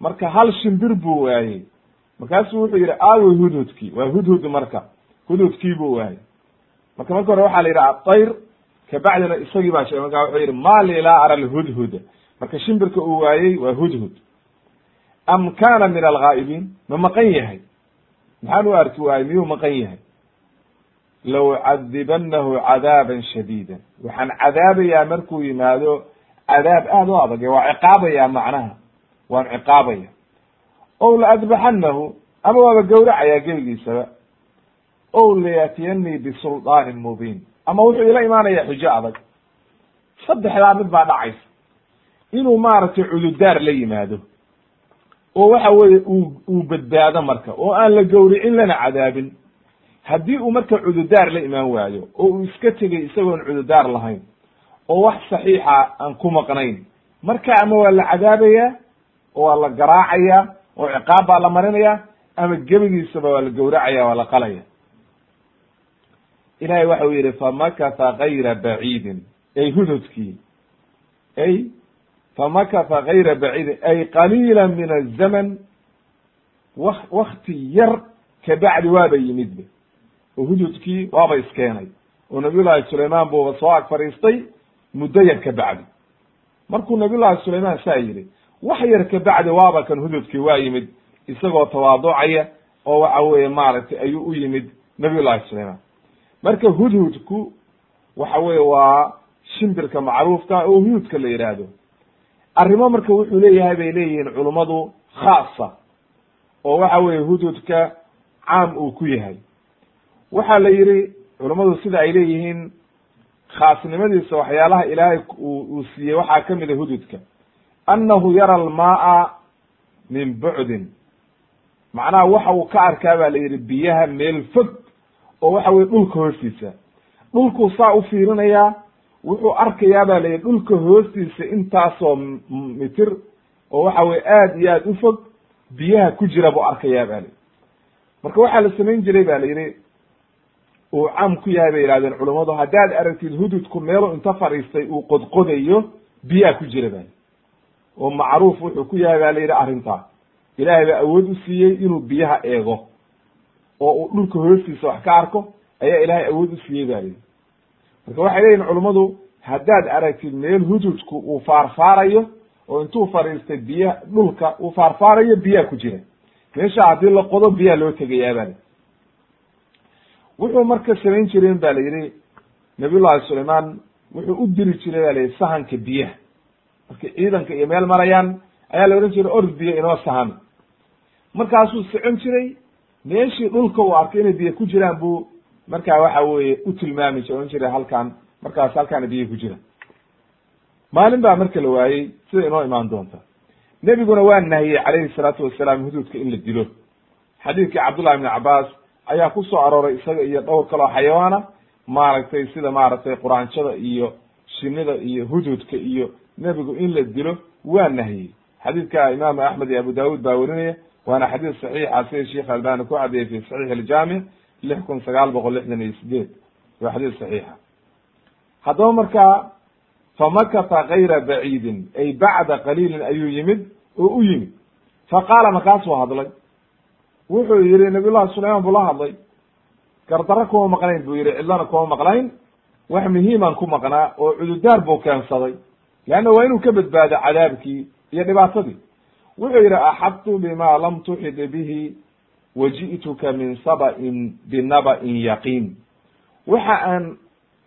marka hal shimbir buu waayey. Markaasuu wuxuu yihi aawey hudhudkii waa hudhud marka hudhudkii buu waayey. Marka marka hore waxaa la yidhi adayr kabacdina isagii baa sheegay. Marka wuxuu yidhi ma li laa ara alhudhuda. Marka shimbirka uu waayey waa hudhud. Am kana min alghaa'ibiin ma maqan yahay. Maxaan u arki waayey miyuu maqan yahay? Low cadibanahu cadaaban shadiida waxaan cadaabayaa markuu yimaado cadaab aad u adag waa ciqaabayaa macnaha waan ciqaabaya ow laadbaxanahu ama waaba gawracayaa gebigiisaba ow layatiyanii bisulطaanin mubiin ama wuxuu ila imaanaya xujo adag saddexdaa mid baa dhacaysa inuu maaragtay cududaar la yimaado oo waxa weeye uu uu badbaado marka oo aan la gawricin lana cadaabin haddii uu marka cududaar la imaan waayo oo uu iska tegay isagoon cududaar lahayn oo wax saxiixa aan ku maqnayn. Marka ama waa la cadaabayaa oo waa la garaacayaa oo ciqaab baa la marinaya ama gebigiisaba waa la gawracaya waa la qalaya. Ilahay waxa uu yidhi famakatha gayra baciidin. Ay hududkii ay famakatha gayra baciidin. Ay qaliila min azaman wa wakti yar kabacdi waaba yimidba oo hududkii waaba iskeenay. Oo nabiyullahi sulaymaan buuba soo ag fadhiistay muddo yar ka bacdi. Markuu nabiyullahi sulaymaan saa yidhi wax yar ka bacdi waaba kan hududkii waa yimid isagoo tawaaducaya oo waxa weeye maaragtay ayuu u yimid nabiyullahi sulaymaan. Marka hudhudku waxa weye waa shimbirka macruufka oo hududka la yidhaahdo arrimo marka wuxuu leeyahay bay leeyihiin culummadu khaasa oo waxa weye hududka caam uu ku yahay. Waxaa la yidhi culummadu sida ay leeyihiin khaasnimadiisa waxyaalaha ilaahay uu siiyey waxaa ka mida hududka. Annahu yara almaaa min bucdin macnaha waxa uu ka arkaa ba la yidhi biyaha meel fog oo waxa weye dhulka hoostiisa. Dhulkuu saa u fiirinayaa wuxuu arkayaa ba la yidhi dhulka hoostiisa intaasoo mitir oo waxa weye aad iyo aad u fog biyaha ku jira buu arkayaa ba la yidhi. Marka waxaa la samayn jiray ba la yidhi uu caam ku yahay bay yihahdeen culummadu haddaad aragtid hududku meelu inta fadhiistay uu qodqodayo biyaa ku jira ba oo macruuf wuxuu ku yahay ba la yidhi arrintaa. Ilaahay baa awood u siiyey inuu biyaha eego. Oo uu dhulka hoostiisa wax ka arko ayaa ilaahay awood u siiyey ba yidhi. Marka waxay leeyihiin culummadu haddaad aragtid meel hududku uu faarfaarayo oo intuu fadhiistay biyaha dhulka uu faarfaarayo biyaa ku jira. Meesha haddii la qodo biyaa loo tegayaa ba wuxuu marka samayn jireen ba la yidhi nabiyullahi sulaymaan wuxuu u diri jiray ba la yidhi sahanka biyaha. Markay ciidanka iyo meel marayaan ayaa la odhan jiray ord biyo inoo sahan. Markaasuu socon jiray meeshii dhulka uu arkay inay biyo ku jiraan buu markaa waxa weeye u tilmaami jira odhan jiray halkaan markaas halkaana biyo ku jira. Maalin baa marka la waayey sida inoo imaan doonta. Nebiguna waa nahiyey calayhi salaatu wasalaam huduudka in la dilo. Xadiidkii cabdullahi ibni cabaas ayaa ku soo arooray isaga iyo dhowr kaloo xayawaana maaragtay sida maaragtay quraanjada iyo shinida iyo hududka iyo nebigu in la dilo waa nahiyey xadiidka imaam axmed iyo abu daawud baa werinaya waana xadiis saxiixa sida sheekh albani ku caddeeyey fi saxiix aljaamic lix kun sagaal boqol lixdan iyo sideed waa xadiis saxiixa haddaba markaa famakata kayra baciidin ay bacda qaliilin ayuu yimid oo u yimid. Faqaala markaasuu hadlay wuxuu yihi nabiy llahi sulaymaan buu la hadlay. Gardaro kuma maqnayn buu yihi cidlana kuma maqnayn. Wax muhiiman ku maqnaa oo cududaar buu keensaday. Leanna waa inuu ka badbaado cadaabkii iyo dhibaatadii. Wuxuu yihi axadtu bima lam tuxid bihi waji'tuka min saba'in binaba'in yaqiin. Waxa aan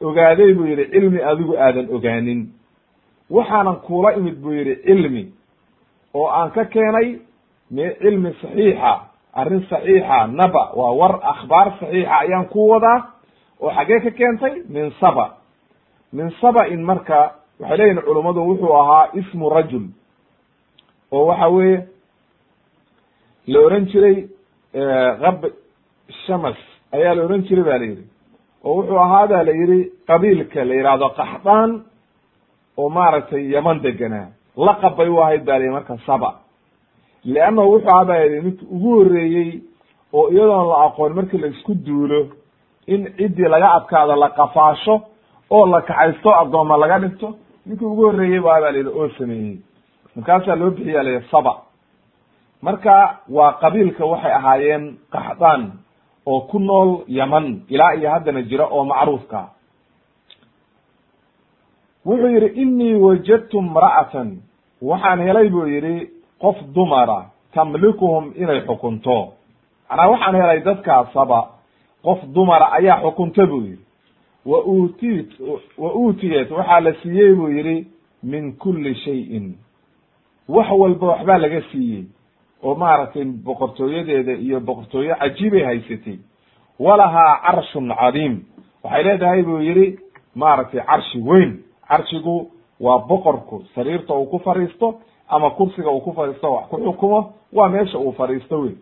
ogaaday buu yihi cilmi adigu aadan ogaanin. Waxaanan kuula imid buu yihi cilmi oo aan ka keenay me cilmi saxiixa arrin saxiixa naba waa war akhbaar saxiixa ayaan ku wadaa oo xaggee ka keentay min saba. Min saba-in marka waxay leeyihiin culummadu wuxuu ahaa ismu rajul oo waxa weeye la oran jiray kab shamas ayaa la oran jiray ba la yidhi. Oo wuxuu ahaa la yidhi qabiilka la yidhaahdo qaxdaan oo maaragtay yaman deganaa. Laqab bay u ahayd ba la yidhi marka saba leannahu wuxuu ahaa ba yidhi ninki ugu horreeyey oo iyadoon la aqoon markii la isku duulo in ciddii laga adkaado la qafaasho oo la kaxaysto addooma laga dhigto ninkii ugu horreeyey ba ba la yidhi oo sameeyey. Markaasaa loo bixiya la saba. Marka waa qabiilka waxay ahaayeen qaxdaan oo ku nool yaman ilaa iyo haddana jira oo macruufka. Wuxuu yidhi inii wajadtu imra'atan. Waxaan helay buu yidhi qof dumara tamlikuhum inay xukunto. Macnaa waxaan helay dadkaasaba qof dumara ayaa xukunta buu yidhi. Wa uutiit wa uutiyat waxaa la siiyey buu yidhi min kulli shayin. Wax walba waxbaa laga siiyey oo maaragtay boqortooyadeeda iyo boqortooyo cajiibay haysatay. Walahaa carshun cadiim. Waxay leedahay buu yidhi maaragtay carshi weyn. Carshigu waa boqorku sariirta uu ku fadhiisto ama kursiga uu ku fadhiisto wax ku xukumo waa meesha uu fadhiisto wey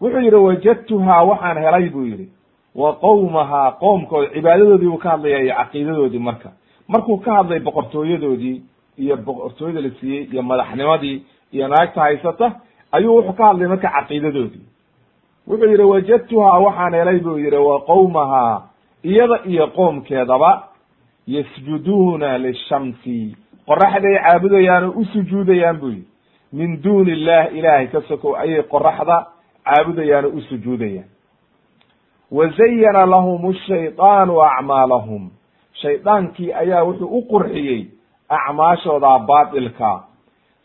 wuxuu yidhi wajadtuhaa waxaan helay buu yidhi. Wa qowmahaa qoomkooda cibaadadoodii buu ka hadlaya iyo caqiidadoodii marka. Markuu ka hadlay boqortooyadoodii iyo boqortooyada la siiyey iyo madaxnimadii iyo naagta haysata ayuu wuxuu ka hadlay marka caqiidadoodii. Wuxuu yidhi wajadtuhaa waxaan helay buu yidhi wa qowmahaa iyada iyo qoomkeedaba yasjuduuna lishamsi qoraxday caabudayaan oo u sujuudayaan buu yidhi. Min duuni illah ilaahay ka sokow ayay qoraxda caabudayaan oo u sujuudayaan. Wa lahum ashaydaanu acmaalahum. Shaydaankii ayaa wuxuu u qurxiyey acmaashooda baatilka.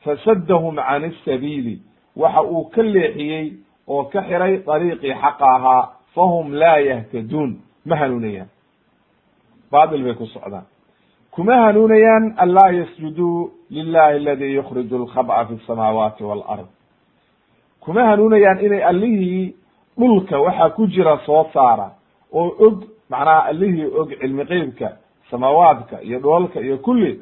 Fasaddahum can isabiili waxa uu ka leexiyey oo ka xiray dariiqii xaqa ahaa. Fahum laa yahtaduun ma hanuunayaan. Baatil bay ku socdaan kuma hanuunayaan an laa yasjuduu lilahi aladi yukhriju alkhab'a fi samaawaati walard. Kuma hanuunayaan inay allihii dhulka waxaa ku jira soo saara oo og macnaha allihii og cilmi qeybka samaawaadka iyo dhoolka iyo kulli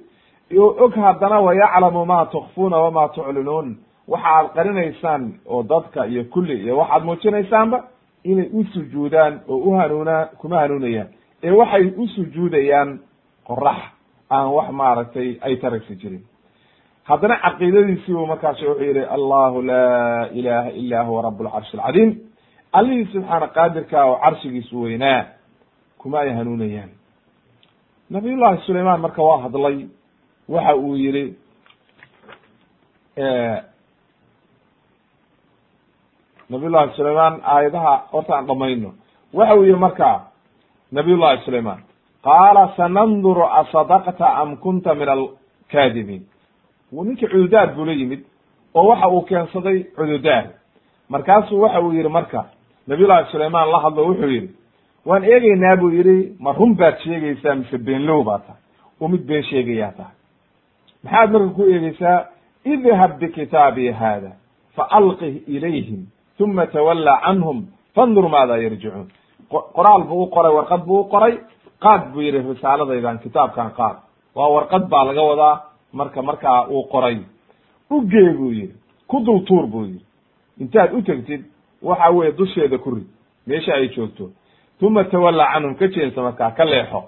oo og haddana wayaclamu ma tukfuuna wama tuclinuun. Waxa aad qarinaysaan oo dadka iyo kulli iyo waxaad muujinaysaanba inay u sujuudaan oo u hanuunaa kuma hanuunayaan. Ee waxay u sujuudayaan qorax aan wax maaragtay ay taragsi jirin. Haddana caqiidadiisii buu markaas wuxuu yihi allahu laa ilaha ila huwa rab lcarshi alcadiim allihii subxaana qaadirka oo carshigiisu weynaa kuma ay hanuunayaan. Nabiy llahi sulayman marka waa hadlay waxa uu yihi nabiy llahi sulayman aayadaha horta aan dhamayno waxa uu yihi marka nabiy llahi sulayman qaala sananduru asadaqta am kunta min alkaadibiin ninkii cududaar buu la yimid oo waxa uu keensaday cududaar markaasuu waxa uu yihi marka nabiy llahi sulayman la hadlo wuxuu yihi waan eegeynaa buu yihi ma run baad sheegaysaa mise beenlow baa tahay? Oo mid been sheegayaa tahay. Maxaad marka ku eegeysaa idhab bikitaabii hada faalqih ilayhim uma tawalla canhum fandur maada yarjicuun. Qoraal buu u qoray warqad buu u qoray qaad buu yihi risaaladaydan kitaabkan qaad. Waa warqad baa laga wadaa marka markaa uu qoray. Ugee buu yihi ku dul tuur buu yihi intaad u tegtid waxa weye dusheeda ku rid meesha ay joogto. Uma tawalla canhum ka jeensa markaa ka leexo.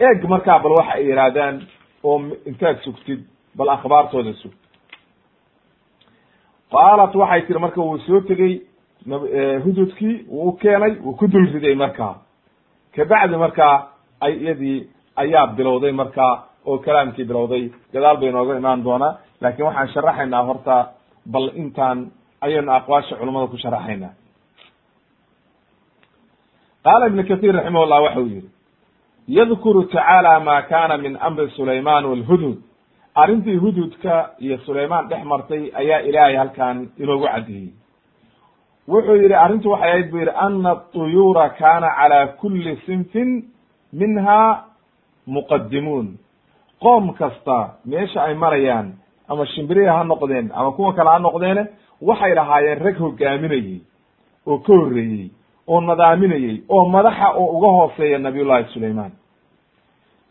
Eeg markaa bal waxa ay yihaahdaan oo intaad sugtid bal akhbaartooda sug. Qaalat waxay tiri marka wuu soo tegey hududkii wuu u keenay wuu ku dul riday markaa. Kabacdi markaa iyadii ayaa bilowday markaa oo kalaamkii bilowday. Gadaal bay nooga imaan doonaa. Laakin waxaan sharaxaynaa horta bal intaan ayaynu aqwaasha culamada ku sharaxaynaa. Qaala ibn kathir raximah llah waxa uu yihi yadkuru tacaala ma kana min amri sulayman walhudhud arrintii hudhudka iyo sulaymaan dhex martay ayaa ilaahay halkan inoogu caddeeyey wuxuu yihi arrintu waxay ahayd bu yihi ana aطuyuura kana cala kuli sinfin minha muqadimuun qoom kasta meesha ay marayaan ama shimbirihi ha noqdeen ama kuwa kale ha noqdeene waxay lahaayeen rag hogaaminayey oo ka horreeyey oo nadaaminayey oo madaxa oo uga hooseeya nabiy llahi sulayman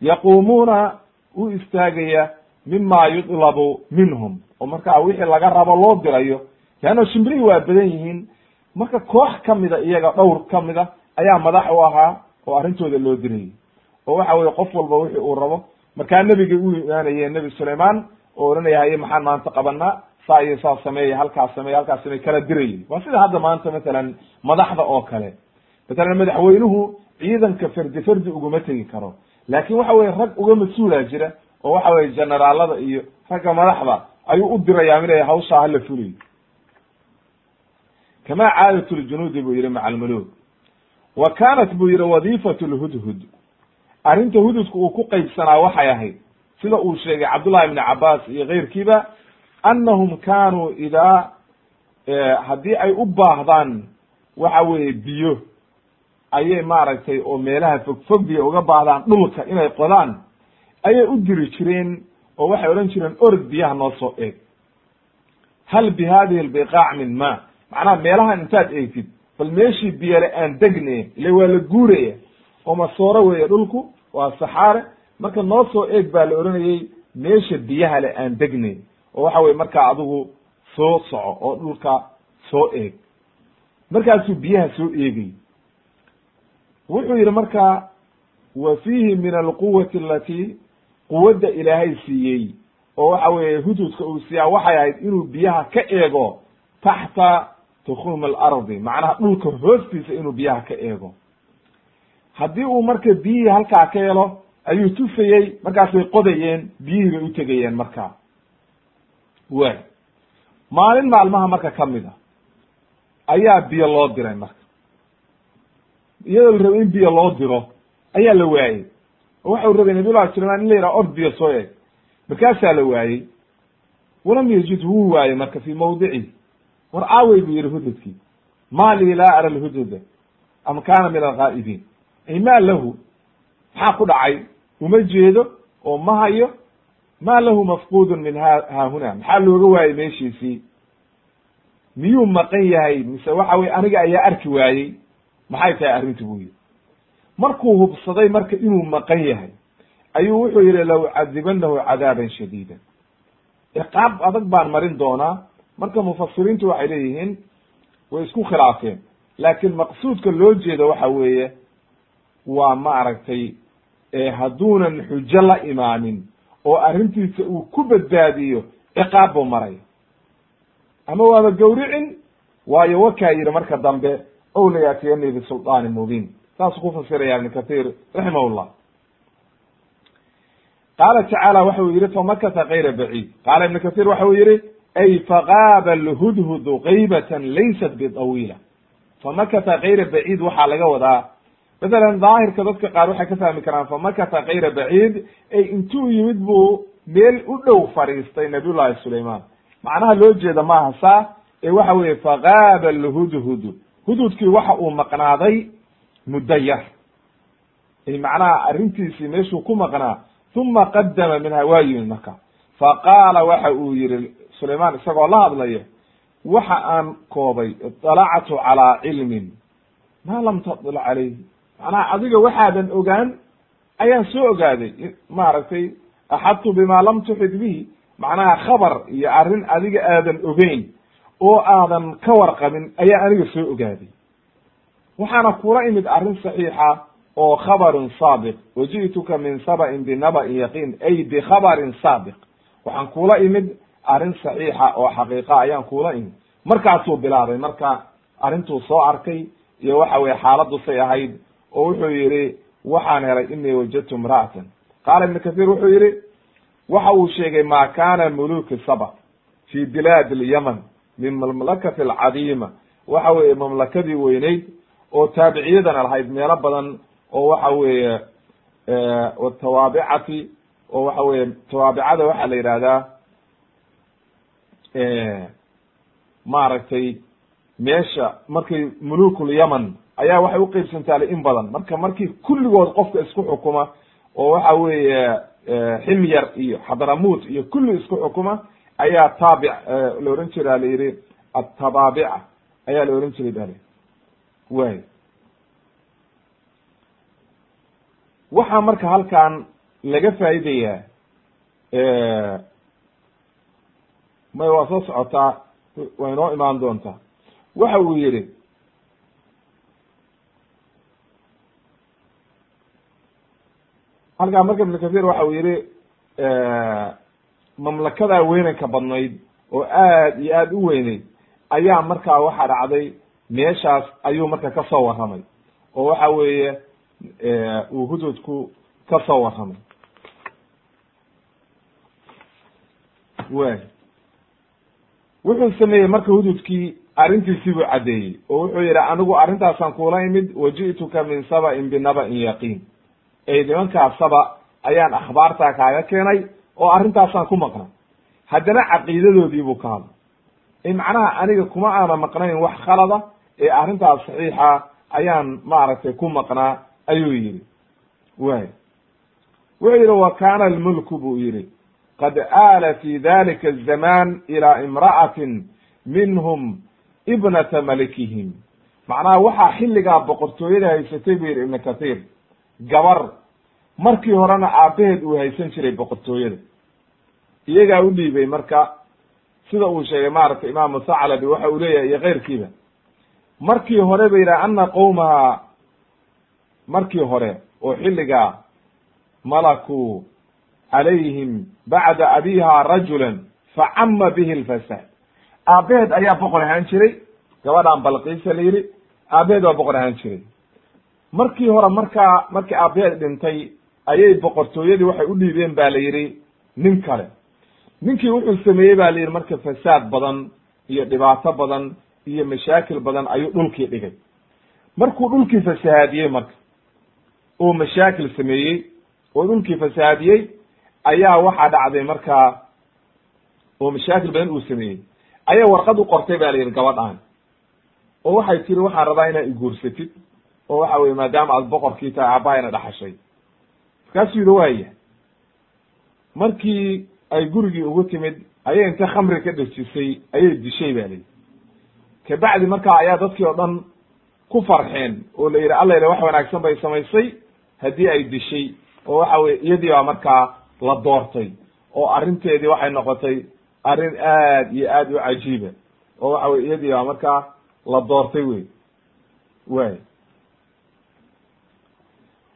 yaquumuuna u istaagaya mima yudlabu minhum. Oo markaa wixii laga rabo loo dirayo leanna shimbirihii waa badan yihiin. Marka koox kamida iyaga dhowr kamida ayaa madax u ahaa oo arrintooda loo dirayay oo waxa weye qof walba wixii uu rabo markaa nebigay u imaanayeen nebi sulayman oo odhanaya haye maxaan maanta qabanaa saa iyo saa sameeya halkaas sameeya halkaas sameey kala dirayay waa sida hadda maanta matalan madaxda oo kale. Matalan madaxweynuhu ciidanka fardi fardi uguma tegi karo. Laakin waxa weye rag uga mas'uulaa jira oo waxa weye generaalada iyo ragga madaxda ayuu u dirayaa inay hawshaa hala fuliyo kama caadat ljunuudi buu yihi maca wa kanat buu yihi wadifat lhudhud arrinta hududka uu ku qaybsanaa waxay ahayd sida uu sheegay cabdullahi ibni cabaas iyo keyrkiiba annahum kaanuu idaa haddii ay u baahdaan waxa weeye biyo. Ayay maaragtay oo meelaha fogfog biyo uga baahdaan dhulka inay qodaan ayay u diri jireen oo waxay odhan jireen orod biyaha noo soo eeg. Hal bi hadihi albiqaac min ma macnaha meelahan intaad eegtid bal meeshii biyale aan degne ile waa la guuraya oo masooro weeye dhulku waa saxaare. Marka noo soo eeg baa la odhanayey meesha biyaha le aan degnay oo waxa weye markaa adigu soo soco oo dhulka soo eeg. Markaasuu biyaha soo eegay wuxuu yidhi marka wa fiihi min alquwati alati quwadda ilaahay siiyey oo waxa weeye hududka uu siiyaa waxay ahayd inuu biyaha ka eego taxta tukhum alardi macnaha dhulka hoostiisa inuu biyaha ka eego. Haddii uu marka biyihii halkaa ka helo ayuu tufayey markaasay qodayeen biyihii bay u tegayeen markaa way maalin maalmaha marka ka mid a ayaa biyo loo diray marka. Iyadoo la rabay in biyo loo diro ayaa la waayey. Oo waxau rabay nabiyullahi sulayman in la yidhaha ord biyo soo eeg. Markaasaa la waayey. Walam yajid wuu waayey marka fii mawdicihi war aawey buu yihi hududkii ma lii laa ara lhududa am kana min alghaa'ibiin ay ma lahu. Maxaa ku dhacay. Uma jeedo. Oo ma hayo. Ma lahu mafqudun min ha haahuna maxaa looga waayey meeshiisii miyuu maqan yahay? Mise waxa weye aniga ayaa arki waayey maxay tahay arrintu buu yihi markuu hubsaday marka inuu maqan yahay ayuu wuxuu yihi law cadibanahu cadaaban shadiida ciqaab adag baan marin doonaa marka mufasiriintu waxay leeyihiin way isku khilaafeen. Laakiin maqsuudka loo jeedo waxa weeye waa maaragtay hadduunan xujo la imaanin oo arrintiisa uu ku badbaadiyo ciqaab buu maraya ama waaba gawricin? Waayo wakaa yidhi marka dambe ow layaatiyani bisulطaani mubiin. Saasuu ku fasiraya ibn kathir raximah qaala tacaala waxa uu yihi famakata kayra baciid. Qaala ibn kathir waxa uu yihi ay fagaaba alhudhudu qaybatan laysat biطawiila famakata kayra baciid waxaa laga wadaa mathalan daahirka dadka qaar waxay ka fahmi karaan famakata kayra baciid ay intuu yimid buu meel u dhow fadhiistay nabiyullahi sulayman macnaha loo jeeda maaha saa ee waxa weeye fagaaba alhudhudu hududkii waxa uu maqnaaday muddo yar ay macnaha arrintiisii meeshuu ku maqnaa uma qadama minha waa yimid marka faqaala waxa uu yihi sulayman isagoo la hadlaya waxa aan koobay iطalactu calaa cilmin. Maa lam tadil calayhi. Macnaha adiga waxaadan ogaan ayaan soo ogaaday. Maaragtay axadtu bima lam tuxid bihi. Macnaha khabar iyo arrin adiga aadan ogeyn oo aadan ka warqabin ayaa aniga soo ogaaday. Waxaana kula imid arrin saxiixa oo khabarun saadiq waji'tuka min saba'in binaba'in yaqiin. Ay bikhabarin saadiq waxaan kula imid arrin saxiixa oo xaqiiqa ayaan kula imid markaasuu bilaabay marka arrintuu soo arkay iyo waxa weye xaaladdu say ahayd oo wuxuu yihi waxaan helay inii wajadtu imra'atan. Qaala ibnu kathiir wuxuu yihi waxa uu sheegay ma kana muluki saba fi bilaad alyaman min mamlakati alcadiima. Waxa weeye mamlakadii weyneyd oo taabiciyadana lahayd meelo badan oo waxa weeye tawaabicati oo waxa weye tawaabicada waxaa la yidhahdaa maaragtay meesha markay mulukul yaman ayaa waxay uqeybsantaale in badan. Marka markii kulligood qofka isku xukuma oo waxa weeye ximyar iyo xadramut iyo kulli isku xukuma ayaa taabic la ohan jira la yihi atabaabica ayaa la ohan jiray bale way waxaa marka halkan laga faa'idayaa may waa soo socotaa way inoo imaan doontaa. Waxa uu yihi halkaa marka ibn kathir waxa uu yihi mamlakadaa weynanka badnayd oo aad iyo aad u weyneyd ayaa markaa waxa dhacday meeshaas ayuu marka ka soo warramay. Oo waxa weeye uu hududku ka soo warramay. Way wuxuu sameeyey marka hududkii arrintiisii buu caddeeyey oo wuxuu yihi anigu arrintaasaan kula imid waji'tuka min saba'in binaba'in yaqiin. Ee nimankaasaba ayaan akhbaartaa kaaga keenay oo arrintaasaan ku maqnay. Haddana caqiidadoodii buu ka hadlay. Ee macnaha aniga kuma aana maqnayn wax khalada ee arrintaas saxiixa ayaan maaragtay ku maqnaa ayuu yidhi. Way wuxuu yidhi wa kana almulku buu yidhi qad aala fi dalika azaman ila imra'atin minhum ibnata malikihim macnaha waxaa xilligaa boqortooyada haysatay buu yidhi ibnu kathiir gabar markii horena aabaheed uu haysan jiray boqortooyada iyagaa u dhiibay marka sida uu sheegay maaragtay imaamu thaclabi waxa uu leeyahay iyo keyrkiiba markii hore ba yidhaha ana qowmaha markii hore oo xilligaa malakuu calayhim bacda abiha rajulan facama bihi lfasaad aabaheed ayaa boqor ahaan jiray gabadhan balqiisa la yidhi aabaheed waa boqor ahaan jiray markii hore markaa markii aabaheed dhintay ayay boqortooyadii waxay u dhiibeen ba la yidhi nin kale ninkii wuxuu sameeyey ba la yidhi marka fasaad badan iyo dhibaato badan iyo mashaakil badan ayuu dhulkii dhigay markuu dhulkii fasahaadiyey marka oo mashaakil sameeyey oo dhulkii fasahaadiyey ayaa waxaa dhacday markaa oo mashaakil badan uu sameeyey. Ayaa warqad u qortay ba la yidhi gabadhaan oo waxay tiri waxaan rabaa inaad iguursatid. Oo waxa weye maadaama aad boqorkii tahay aabahayna dhaxashay. Markaasuu yidhi waaya markii ay gurigii ugu timid ayay inta khamri ka dhejisay ayay dishay ba layidhi kabacdi markaa ayaa dadkii oo dhan ku farxeen oo la yidhi alla yidhi wax wanaagsan bay samaysay haddii ay dishay. Oo waxa weye iyadii baa markaa la doortay oo arrinteedii waxay noqotay arrin aad iyo aad u cajiiba oo waxa weye iyadii baa markaa la doortay wey way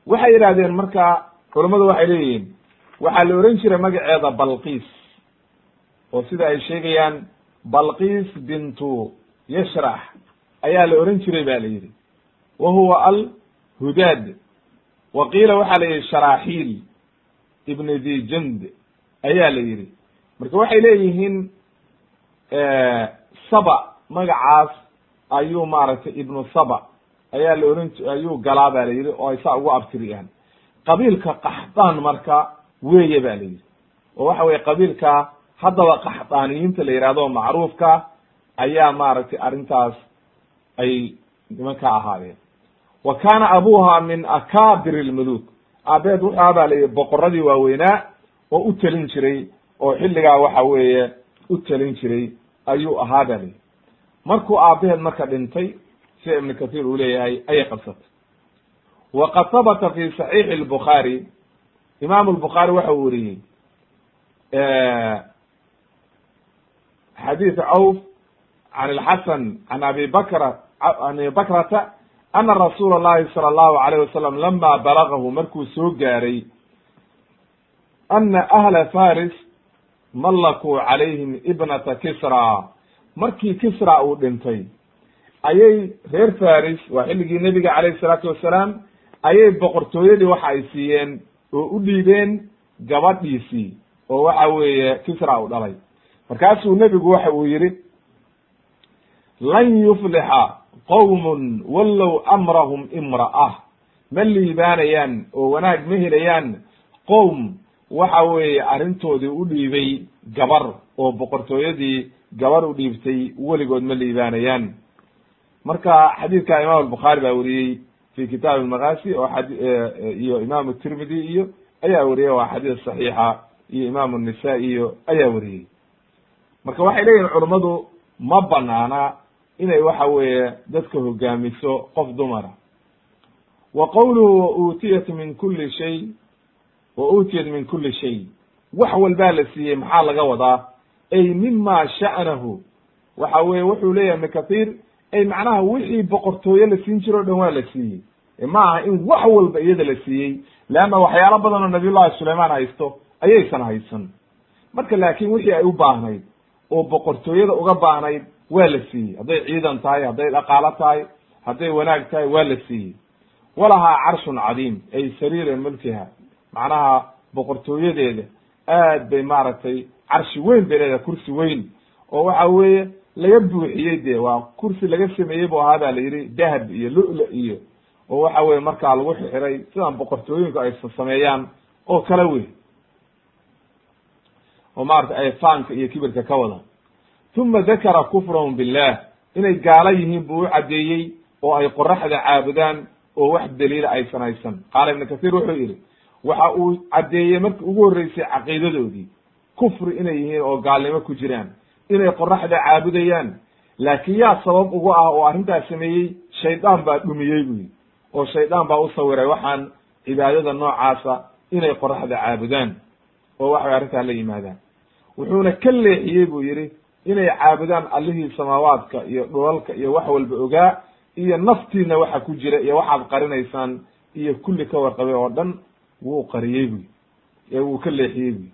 waxay yidhahdeen marka culammadu waxay leeyihiin waxaa la ohan jiray magaceeda balqiis. Oo sida ay sheegayaan balqiis bintu yashrax ayaa la ohan jiray ba la yidhi. Wa huwa al hudaad wa qiila waxaa la yidhi sharaaxiil ibn dijand ayaa la yidhi. Marka waxay leeyihiin saba magacaas ayuu maaragtay ibnu saba. Ayaa la ohan ayuu galaa ba la yidhi oo ay saa ugu abtiriyaan. Qabiilka qaxdaan marka weeye ba la yidhi. Oo waxa weye qabiilka haddaba qaxdaaniyiinta la yihahdo macruufka ayaa maaragtay arrintaas ay nimanka ahaadeen wa kaana abuha min akaabir lmuluk aabeed wuxuu ahaa ba la yidhi boqoradii waaweynaa oo u telin jiray oo xilligaa waxa weeye u telin jiray ayuu ahaa ba la yidhi markuu aabaheed marka dhintay sida ibnu kathiir uu leeyahay ayay qabsatay. Waqad habata fi saxiixi lbukhaari imaamu lbukhaari waxa uu weriyey xadiid cawf can ilxasan can abi bakra an bakrata ana rasuula allahi sala allahu alayh wasalam lama balagahu markuu soo gaaray ana ahla faris mallakuu calayhim ibnata kisra. Markii kisra uu dhintay ayay reer faris waa xilligii nebiga calayhi salaatu wasalaam ayay boqortooyadii waxa ay siiyeen oo u dhiibeen gabadhiisii oo waxa weeye kisra u dhalay. Markaasuu nebigu waxa uu yidhi lan yuflixa qowmun wallow amrahum imra'a ma liibaanayaan oo wanaag ma helayaan. Qowm waxa weeye arrintoodii u dhiibay gabar oo boqortooyadii gabar u dhiibtay weligood ma liibaanayaan. Marka xadiidka imam albukhaari baa weriyey fi kitaabi almakaasi oo e, e, iyo imam tirmidi iyo ayaa weriyey waa xadiis saxiixa iyo imam nisa iyo ayaa weriyey marka waxay leeyihiin culummadu ma banaana inay waxa weeye dadka hogaamiso qof dumara wa qowluhu wa uutiyat min kuli shay wa uutiyat min kuli shay. Wax walbaa la siiyey maxaa laga wadaa? Ay mima sha'nahu. Waxa weye wuxuu leeyahay ibn kathir ay macnaha wixii boqortooye la siin jiro o dhan waa la siiyey. Ma aha in wax walba iyada la siiyey leanna waxyaalo badan oo nabiy llahi haysto ayaysan haysan. Marka laakin wixii ay u baahnayd oo boqortooyada uga baahnayd waa la siiyey. Hadday ciidan tahay hadday dhaqaalo tahay hadday wanaag tahay waa la siiyey. Walahaa carshun cadiim ay sariira mulkiha. Macnaha boqortooyadeeda aad bay maaragtay carshi weyn bay leedahay kursi weyn. Oo waxa weeye laga buuxiyey de waa kursi laga sameeyey bu ahaa ba la yidhi dahab iyo lula iyo. Oo waxa weye markaa lagu xixiray sidaan boqortooyinku ay sameeyaan oo kale wey oo maarata ay faanka iyo kibirka ka wada uma dakara kufrahum billah inay gaalo yihiin buu u caddeeyey oo ay qoraxda caabudaan oo wax daliila aysan haysan qaala ibnu kasiir wuxuu yidhi waxa uu caddeeyey markii ugu horreysay caqiidadoodii kufri inay yihiin oo gaalnimo ku jiraan inay qoraxda caabudayaan laakiin yaa sabab ugu ah oo arrintaas sameeyey shaydaan baa dhumiyey buu yidhi oo shaydaan baa u sawiray waxaan cibaadada noocaasa inay qoraxda caabudaan oo waxay arrintaa la yimaadaan wuxuuna ka leexiyey buu yidhi inay caabudaan allihii samaawaadka iyo dhulalka iyo wax walba ogaa iyo naftiina waxa ku jira iyo waxaad qarinaysaan iyo kulli ka warqabay oo dhan wuu qariyey buy ee wuu ka leexiyey buy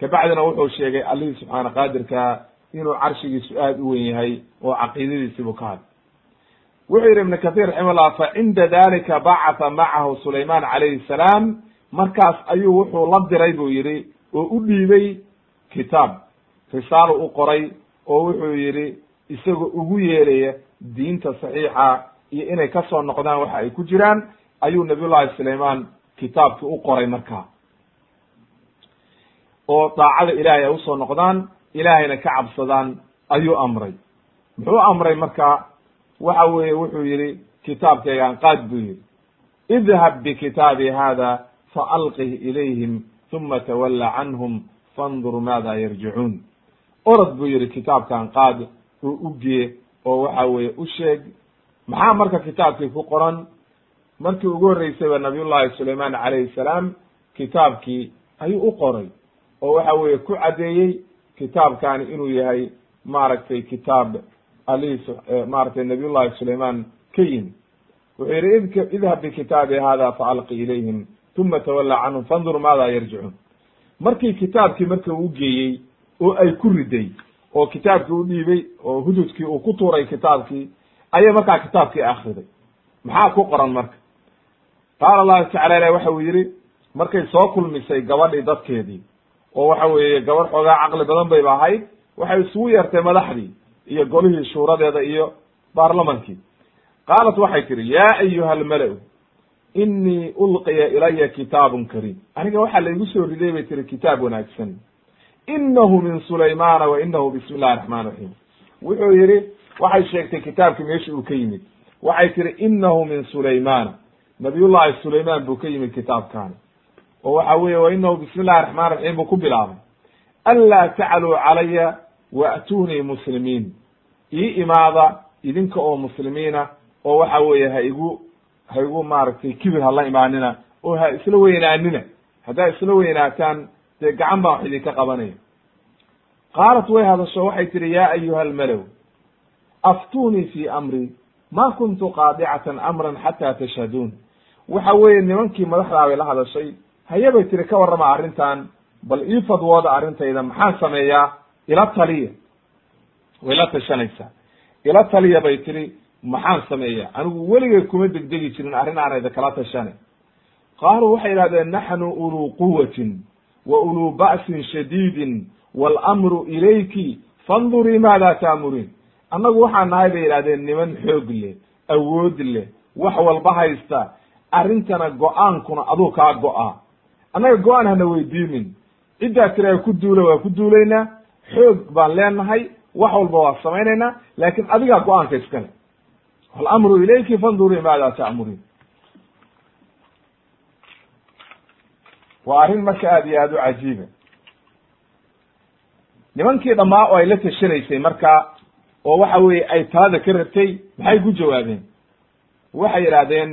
kabacdina wuxuu sheegay allihii subxaana qaadirkaa inuu carshigiisu aada u wen yahay oo caqiidadiisiibuu ka hadlay. Wuxuu yidhi ibnu kahiir raximahullah fa cinda dalika bacatha macahu sulaymaan calayhi salaam. Markaas ayuu wuxuu la diray buu yidhi oo u dhiibay kitaab risaalo u qoray oo wuxuu yidhi isagoo ugu yeeraya diinta saxiixa iyo inay ka soo noqdaan waxa ay ku jiraan ayuu nabiyullahi sulaymaan kitaabkii u qoray markaa oo daacada ilaahay ay u soo noqdaan ilaahayna ka cabsadaan ayuu amray. Muxuu amray marka? Waxa weeye wuxuu yidhi kitaabkaygaan qaad buu yidhi idhab bikitaabi hada faalqih ilayhim uma tawalla canhum fandur maada yarjicuun orod buu yidhi kitaabkan qaad oo u gee oo waxa weeye u sheeg. Maxaa marka kitaabkii ku qoran? Markii ugu horreysayba nabiyullahi sulaymaan calayhi salaam kitaabkii ayuu u qoray oo waxa weeye ku caddeeyey kitaabkani inuu yahay maaragtay kitaab alihis maaragtay nabiyullahi sulaymaan ka yimi wuxuu yidhi id idhab bikitaabi hada faalqi ilayhim uma tawalla canhum fandur maada yarjicuun. Markii kitaabkii marka uu geeyey oo ay ku riday oo kitaabkii u dhiibay oo hududkii uu ku tuuray kitaabkii ayay markaa kitaabkii akriday maxaa ku qoran marka? Qaala allahu tacala ilah waxa uu yidhi markay soo kulmisay gabadhii dadkeedii oo waxa weeye gabadh xoogaa caqli badan bayba ahayd waxay isugu yeertay madaxdii iyo golihii shuuradeeda iyo baarlamankii. Qaalat waxay tihi yaa ayuha almala-u inii ulqiya ilaya kitaabun kariim. Aniga waxaa laygu soo riday bay tihi kitaab wanaagsan inahu min sulaymana wa inahu bismi illahi raxmaan raxiim wuxuu yidhi waxay sheegtay kitaabkii meesha uu ka yimid waxay tihi inahu min sulaymana nabiyullahi sulaymaan buu ka yimid kitaabkaani oo waxa weeye wa inahu bismi illahi raxmaan raxiim buu ku bilaabay anlaa tacluu calaya waatuunii muslimiin ii imaada idinka oo muslimiina oo waxa weeye ha igu ha igu maaragtay kibir hala imaanina oo ha isla weynaanina haddaa isla weynaataan dee gacan baan wax idinka qabanaya. Qaalat way hadasho waxay tihi ya ayuha almalow aftunii fi amri ma kuntu qaadicatan amran xata tashhaduun. Waxa weeye nimankii madaxdaa bay la hadashay haye bay tihi ka warrama arrintan bal ii fadwooda arrintayda maxaan sameeyaa? Ila taliya. Way la tashanaysaa ila taliya bay tihi maxaan sameeyaa? Anigu weligay kuma degdegi jirin arrin aanayda kala tashanay qaaluu waxay idhahdeen naxnu uluu quwatin wa uluu ba'sin shadiidin waalamru ilayki fandurii maada taamuriin annagu waxaan nahay bay yidhahdeen niman xoog leh awood leh wax walba haysta arrintana go'aankuna aduu kaa go-a annaga go'aan hana weydiinin ciddaa tira ku duula waa ku duulaynaa xoog baan leenahay wax walba waa samaynaynaa laakin adigaa go'aanka iskale walamru ilayki fandurii maada ta'muriin waa arrin marka aad iyo aada u cajiiba. Nimankii dhammaa oo ay la tashanaysay marka oo waxa weeye ay talada ka rabtay maxay ku jawaabeen? Waxay yidhahdeen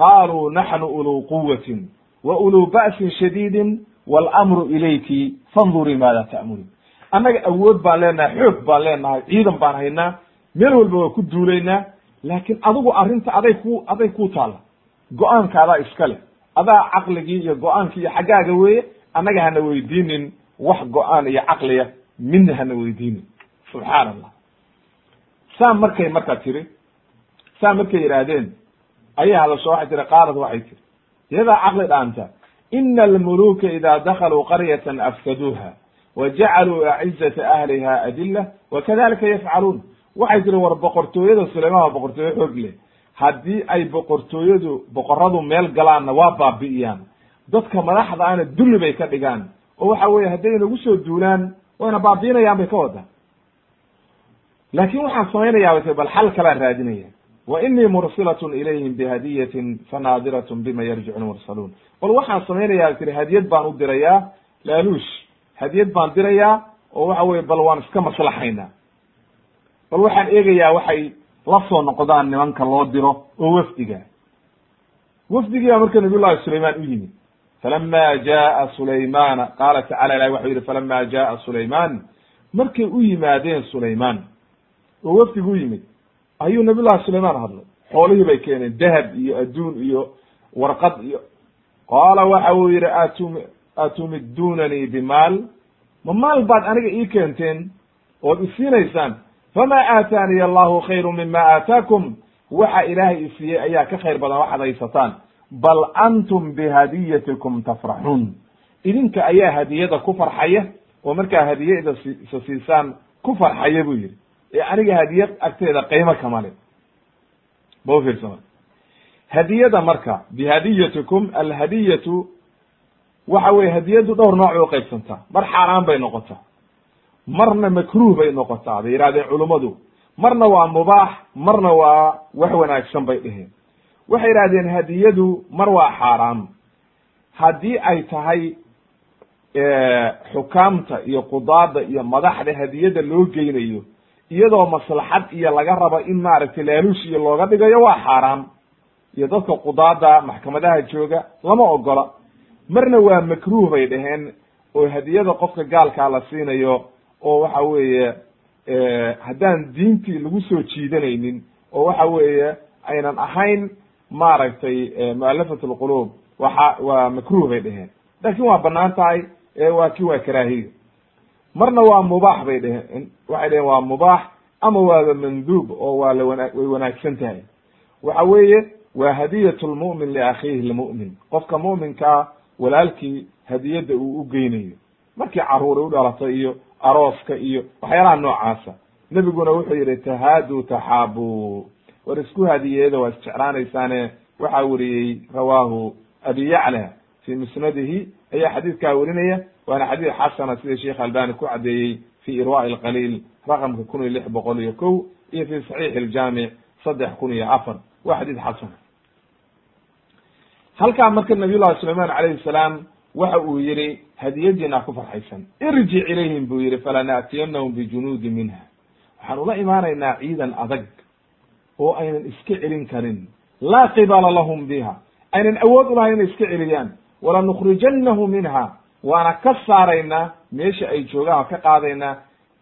qaaluu naxnu uluu quwatin wa uluu ba'sin shadiidin waalamru ilayki fandurii maada ta'muriin annaga awood baan leenahay xoog baan leenahay ciidan baan haynaa meel walba waa ku duulaynaa laakiin adigu arrinta aday ku aday ku taalla. Go'aanka adaa iska leh adaa caqligii iyo go'aankii iyo xaggaaga weeye annaga hana weydiinin wax go'aan iyo caqliya midna hana weydiinin. Subxaan allah saa markay marka tiri saa markay yidhaahdeen ayay hadasho waxay tiri qaalad waxay tiri iyadaa caqli dhaanta ina almuluka ida dakaluu qaryatan afsaduuha wa acizata ahliha adila wa yafcaluun. Waxay tiri war boqortooyada sulaymaan waa boqortooyo xoog leh haddii ay boqortooyadu boqoradu meel galaanna waa baabi'iyaan dadka madaxda ana dulli bay ka dhigaan. Oo waxa weye hadday inagu soo duulaan wayna baabi'inayaan bay ka wadaa laakin waxaan samaynayaa bay bal xal kalaa raadinaya. Wa inii mursilatun ilayhim bihadiyatin fanaadiratun bima yarjicu lmursaluun bal waxaan samaynayaa tiri hadiyad baan u dirayaa laaluush hadiyad baan dirayaa oo waxa weye bal waan iska maslaxaynaa. Bal waxaan eegayaa waxay la soo noqdaan nimanka loo diro oo wafdiga. Wafdigiibaa marka nabiy llahi sulayman u yimid. Falama jaa sulaymana qaala tacala ilahi waxau yihi falama jaa sulayman markay u yimaadeen sulayman oo wafdigu u yimid ayuu nabiy llahi sulayman hadlay. Xoolihii bay keeneen dahab iyo adduun iyo warqad iyo qaala waxa uu yihi atum atumidunanii bimaal? Ma maal baad aniga ii keenteen ood isiinaysaan fama aataaniya allahu khayru mima aataakum waxa ilaahay isiiyey ayaa ka khayr badan waxaad haysataan bal antum bihadiyatikum tafraxuun idinka ayaa hadiyada ku farxaya oo markaa hadiyada isa siisaan ku farxaya buu yihi ee aniga hadiyad agteeda qiimo kama le ba ufiirsama hadiyada marka bihadiyatikum alhadiyatu waxa weye hadiyadu dhowr nooc bay uqaybsantaa mar xaaraan bay noqotaa marna makruh bay noqotaa bay yihahdeen culummadu marna waa mubaax marna waa wax wanaagsan bay dheheen waxay yidhahdeen hadiyadu mar waa xaaraam. Haddii ay tahay xukaamta iyo qudaada iyo madaxda hadiyada loo geynayo iyadoo maslaxad iyo laga rabo in maaragtay laaluush iyo looga dhigayo waa xaaraam. Iyo dadka qudaada maxkamadaha jooga lama ogola. Marna waa makruh bay dhaheen oo hadiyada qofka gaalkaa la siinayo oo waxa weeye haddaan diintii lagu soo jiidanaynin oo waxa weeye aynan ahayn maaragtay mualafat lqulub waxa waa makruh bay dheheen laakiin waa bannaan tahay waa ki waa karaahiyo marna waa mubaax bay dheheen waxay dheheen waa mubaax ama waaba manduub oo waa la wana way wanaagsan tahay. Waxa weeye waa hadiyat lmu'min liakhiihi lmu'min qofka mu'minkaa walaalkii hadiyadda uu u geynayo. Markii caruuri u dhalatay iyo arooska iyo waxyaalaha noocaasa. Nebiguna wuxuu yidhi tahaadu taxaabu war isku hadiyeeda waa isjeclaanaysaane. Waxaa weriyey rawaahu abi yacla fi musnadihi. Ayaa xadiidkaa werinaya waana xadiid xasana sida sheekh albani ku caddeeyey fi irwa lqaliil raqamka kun iyo lix boqol iyo kow iyo fi saxiix iljaamic saddex kun iyo afar. Waa xadiid xasana. Halkaa marka nabiy llahi sulayman alayhi salaam waxa uu yihi hadiyadiina ku farxaysan. Irjic ilayhim buu yihi falanaatiyanahum bijunuudi minha. Waxaan ula imaanaynaa ciidan adag oo aynan iska celin karin. Laa qibala lahum biha. Aynan awood ulahayn inay iska celiyaan. Walanukhrijanahu minha. Waana ka saaraynaa meesha ay joogaan oo ka qaadaynaa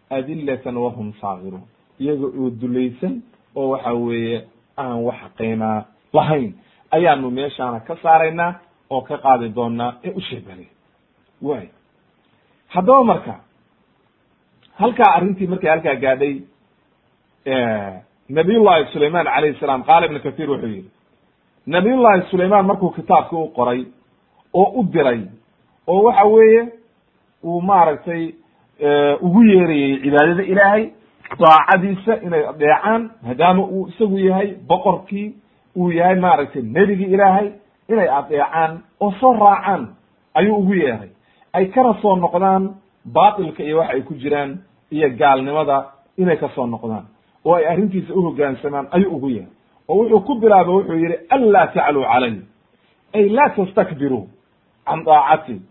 adilatan wahum saagiruun. Iyaga oo dulaysan oo waxa weeye aan wax qiimaa lahayn. Ayaanu meeshaana ka saaraynaa oo ka qaadi doonaa ee u sheebale way haddaba marka halkaa arrintii markay halkaa gaadhay nabiy llahi sulayman calayhi salaam qaala ibnu kathir wuxuu yihi nabiy llahi sulayman markuu kitaabki u qoray oo u diray oo waxa weeye uu maaragtay ugu yeerayey cibaadada ilaahay daacadiisa inay adeecaan maadaama uu isagu yahay boqorkii uu yahay maaragtay nebigii ilaahay inay adeecaan oo soo raacaan ayuu ugu yeeray ay kana soo noqdaan baatilka iyo waxa ay ku jiraan iyo gaalnimada inay ka soo noqdaan oo ay arrintiisa uhogaansamaan ayuu ugu yeeray oo wuxuu ku bilaabay wuxuu yihi anlaa tacluu calay. Ay laa tastakbiruu can daacati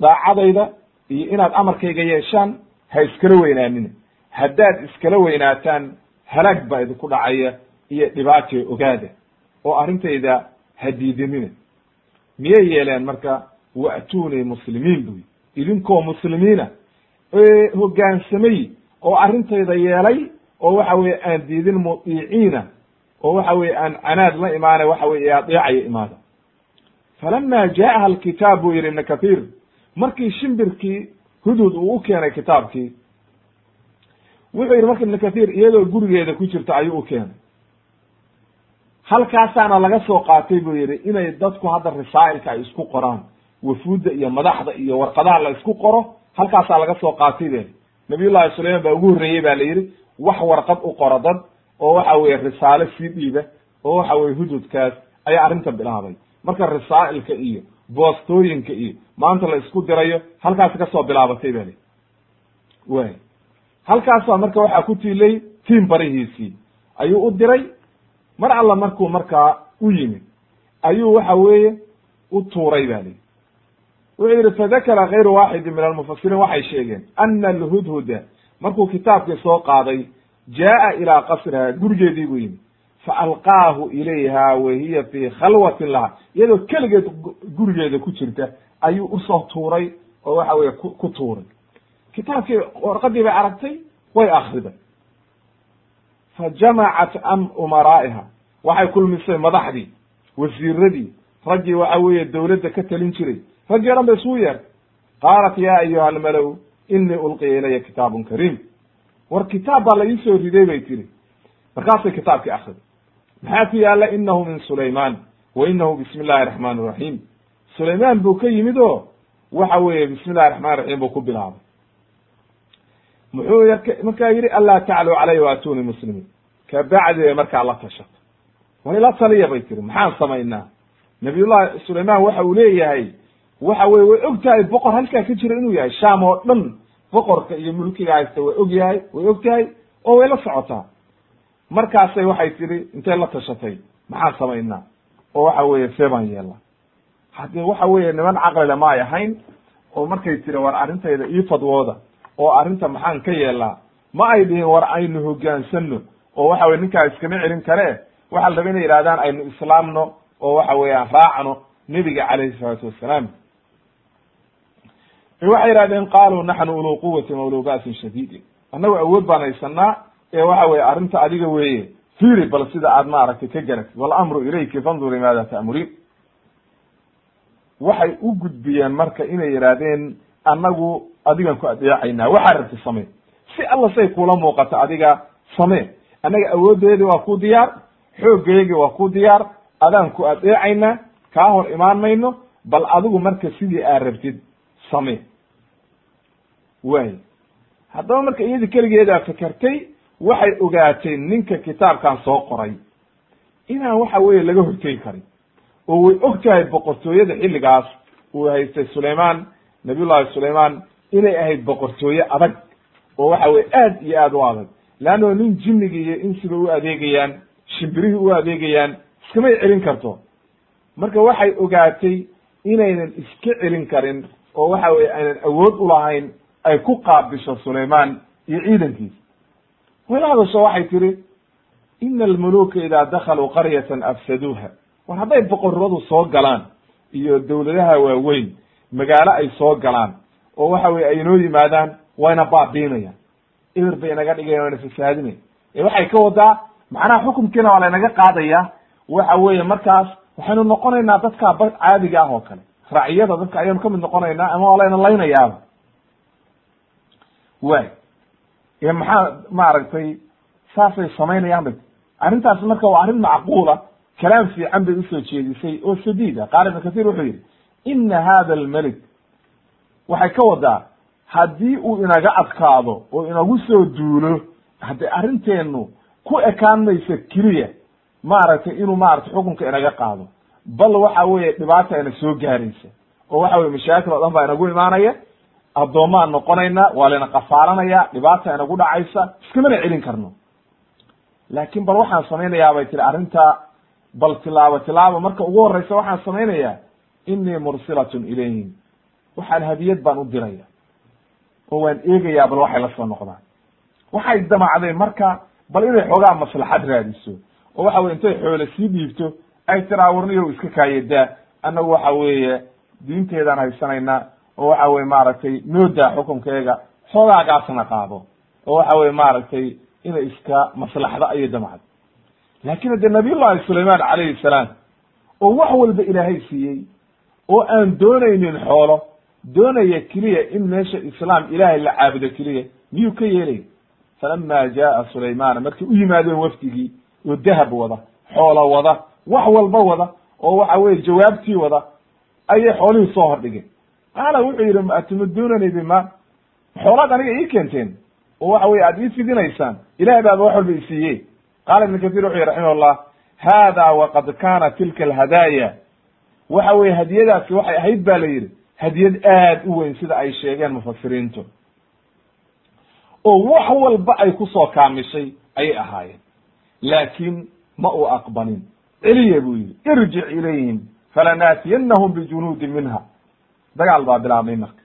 daacadayda iyo inaad amarkayga yeeshaan ha iskala weynaanina haddaad iskala weynaataan halaag baa idinku dhacaya iyo dhibaatee ogaada oo arrintayda hadiidinina miyay yeeleen marka wa'tuunii muslimiin buy idinkoo muslimiina. Hoggaansamay oo arrintayda yeelay oo waxa weye aan diidin mudiiciina oo waxa weye aan canaad la imaana waxa weye adeecaya imaada. Falama jaaha alkitaab buu yihi ibn kathir markii shimbirkii hudud uu u keenay kitaabkii wuxuu yihi marka ibn kathir iyadoo gurigeeda ku jirta ayuu u keenay. Halkaasaana laga soo qaatay buu yihi inay dadku hadda risaa'ilka ay isku qoraan wafuudda iyo madaxda iyo warqadaha la isku qoro halkaasaa laga soo qaatay be nabiy llahi sulayman baa ugu horreeyey ba la yidhi wax warqad u qoro dad oo waxa weye risaalo sii dhiiba oo waxa weye hududkaas ayaa arrinta bilaabay. Marka rasaa'ilka iyo boostooyinka iyo maanta la isku dirayo halkaasi ka soo bilaabatay bali way halkaasa marka waxaa ku tiilay tiim barihiisii. Ayuu u diray mar alla markuu markaa u yimid ayuu waxa weeye u tuuray ba li wuxuu yihi fadakara kayru waaxidin min almufasiriin waxay sheegeen ana alhudhuda markuu kitaabkii soo qaaday jaa'a ilaa qasriha gurigeedii buu yimid faalqaahu ilayha wa hiya fii khalwatin laha. Iyadoo keligeed gurigeeda ku jirta ayuu u soo tuuray oo waxa weye ku tuuray. Kitaabkii warqadii bay aragtay way akriday fa jamacat am umaraa'iha. Waxay kulmisay madaxdii wasiiradii raggii waxa weeye dawladda ka talin jiray raggii o dhan ba isugu yeertay qaalat ya ayuha almalow inii ulqiya ilaya kitaabun kariim war kitaab baa la iisoo riday bay tiri markaasay kitaabkii akriday maxaa ku yaalla inahu min sulayman wa inahu bismi illahi raxmaan raxiim sulaymaan buu ka yimid oo waxa weeye bismi illahi raxmaan raxiim buu ku bilaabay muxuu markaa yidhi anlaa tacluu calaya waatuni muslimiin kabacdi bay markaa la tashato war ila taliya bay tiri maxaan samaynaa nabiyullahi sulayman waxa uu leeyahay waxa weye way og tahay boqor halkaa ka jira inuu yahay sham oo dhan boqorka iyo mulkiga haysta way og yahay way og tahay oo way la socotaa. Markaasay waxay tihi intay la tashatay? Maxaan samaynaa? Oo waxa weeye see baan yeelna haddii waxa weeye niman caqlile ma ay ahayn oo markay tiri war arrintayda ii fadwooda oo arrinta maxaan ka yeelnaa ma ay dhihin war aynu hogaansano oo waxa weye ninkaa iskama celin kare waxaa la raba inay yidhahdaan aynu islaamno oo waxa weeyaan raacno nebiga calayhi salaatu wassalaam waxay yidhahdeen qaaluu naxnu uluu quwatin wa uluu ba'sin shadiidin. Annagu awood baan haysanaa ee waxa weye arrinta adiga weeye fiiri bal sida aad maaragtay ka garatid walamru ilayki fanduri maada ta'muriin waxay u gudbiyeen marka inay yidhaahdeen annagu adigan ku adeecaynaa. Waxaa rabti samee. Si alla say kula muuqato adiga samee. Annaga awooddeedii waa ku diyaar xooggeygii waa ku diyaar adaan ku adeecaynaa kaa hor imaan mayno bal adigu marka sidii aad rabtid samee waay haddaba marka iyadii keligeedaa fekertay waxay ogaatay ninka kitaabkan soo qoray. Inaan waxa weeye laga hortegi karin. Oo way og tahay boqortooyada xilligaas uu haystay sulaymaan nabiyullahi sulaymaan inay ahayd boqortooye adag. Oo waxa weye aad iyo aad u adag. Leanno nin jinnigii iyo insiba u adeegayaan shimbirihii u adeegayaan iskamay celin karto. Marka waxay ogaatay inaynan iska celin karin oo waxa weye aynan awood ulahayn ay ku qaabisho sulaymaan iyo ciidankiisa way la hadasho waxay tihi ina almuluka idaa dakaluu qaryatan afsaduuha. War hadday boqoradu soo galaan iyo dawladaha waaweyn magaalo ay soo galaan oo waxa weye ay inoo yimaadaan wayna baabiinayaan. Eber bay inaga dhigayan wayna fasaadinayan ee waxay ka wadaa macnaha xukumkiina waa laynaga qaadaya waxa weeye markaas waxaynu noqonaynaa dadka caadiga ah oo kale. Raciyada dadka ayaynu ka mid noqonaynaa ama waa layna laynayaaba way. Ee maxaa maaragtay saasay samaynayaan bay arrintaas marka waa arrin macquula kalaam fiican bay u soo jeedisay oo sadiida qaal ibn kathir wuxuu yidhi ina hada almelik waxay ka wadaa haddii uu inaga adkaado oo inagu soo duulo haddii arrinteenu ku ekaan mayso keliya maaragtay inuu maaragtay xukunka inaga qaado. Bal waxa weeye dhibaata ina soo gaaraysa. Oo waxa weye mashaakil oo dhan baa inagu imaanaya addoommaan noqonaynaa waa layna qafaalanaya dhibaata inagu dhacaysa iskamana celin karno. Laakin bal waxaan samaynayaa bay tiri arrinta bal tilaabo tilaabo marka ugu horeysa waxaan samaynayaa inii mursilatun ilayhim. Waxaan hadiyad baan u diraya oo waan eegayaa bal waxay la soo noqdaan. Waxay damacday marka bal inay xoogaa maslaxad raadiso oo waxa weye intay xoole sii dhiibto ay tiraa warniyow iska kaayadaa annagu waxa weeye diinteedaan haysanaynaa oo waxa weye maaragtay noodaa xukunkeega xoogaagaasna qaado oo waxa weye maaragtay inay iska maslaxdo ayay damacday laakin hadee nabiyullahi sulayman calayhi salaam oo wax walba ilaahay siiyey oo aan doonaynin xoolo doonaya keliya in meesha islaam ilaahay la caabudo keliya miyuu ka yeelay? Falama jaa sulaymaana markay u yimaadeen wafdigii oo dahab wada xoolo wada wax walba wada oo waxa weye jawaabtii wada ayay xoolihii soo hordhigeen qaala wuxuu yidhi atumidunani bima? Xoolaad aniga ii keenteen oo waxa weye aad ii fidinaysaan. Ilahay baaba wax walba isiiye qaala ibn kathir wuxuu yihi raximah llah hada waqad kana tilka alhadaaya. Waxa weye hadiyadaasi waxay ahayd ba la yidhi hadiyad aad u weyn sida ay sheegeen mufasiriintu oo wax walba ay ku soo kaamishay ayay ahaayeen. Laakiin ma uu aqbalin celiya buu yidhi irjic ilayhim falanaatiyanahum bijunuudin minha dagaal baa bilaabmay marka.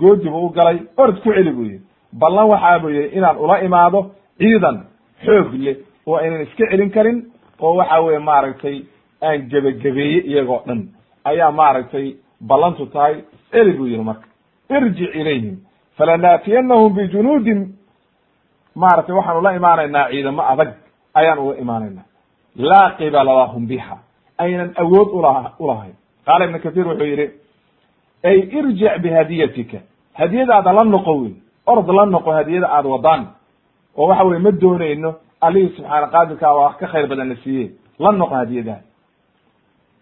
Goodi buu u galay orod ku celi buu yidhi. Ballan waxaa buu yidhi inaan ula imaado ciidan xoog leh oo aynan iska celin karin oo waxa weye maaragtay aan gebagabeeye iyagoo dhan. Ayaa maaragtay ballantu tahay celi buu yihi marka. Irjic ilayhim falanaatiyanahum bijunuudin. Maaragtay waxaan ula imaanaynaa ciidamo adag ayaan ula imaanaynaa. Laa qibala lahum biha aynan awood ula ulahayn qaala ibnu kahiir wuxuu yihi ay irjic bihadiyatika. Hadiyadaada la noqo wey orod la noqo hadiyada aada wadaan. Oo waxa weye ma doonayno. Alihii subxaana qaadirkaa waa wax ka khayr badan na siiye la noqo hadiyadaha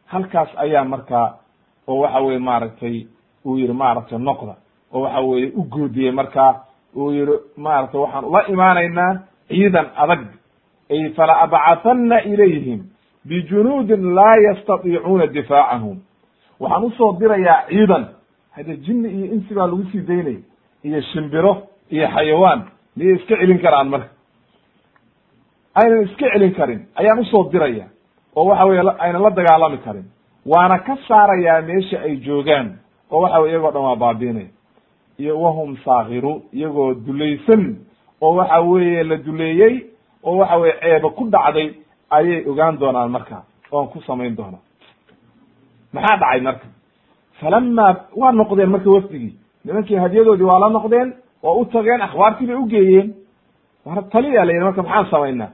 halkaas ayaa markaa oo waxa weye maaragtay uu yihi maaragtay noqda. Oo waxa weye u goodiyey markaa uu yihi maaragtay waxaan ula imaanaynaa ciidan adag. Ay fala abcahanna ilayhim bijunuudin laa yastatiicuuna difaacahum waxaan u soo dirayaa ciidan hade jinni iyo insi baa lagu sii daynaya iyo shimbiro iyo xayawaan miyay iska celin karaan marka? Aynan iska celin karin ayaan u soo diraya oo waxa weye aynan la dagaalami karin. Waana ka saarayaa meesha ay joogaan oo waxa weye iyagoo dhan waa baabiinaya iyo wahum saakiru iyagoo dulaysan oo waxa weeye la duleeyey oo waxa weye ceeba ku dhacday ayay ogaan doonaan marka oon ku samayn doona maxaa dhacay marka? Falama waa noqdeen marka wafdigii nimankii hadiyadoodii waa la noqdeen oo u tageen akhbaartii bay ugeeyeen war taliya la yidhi marka maxaan samaynaa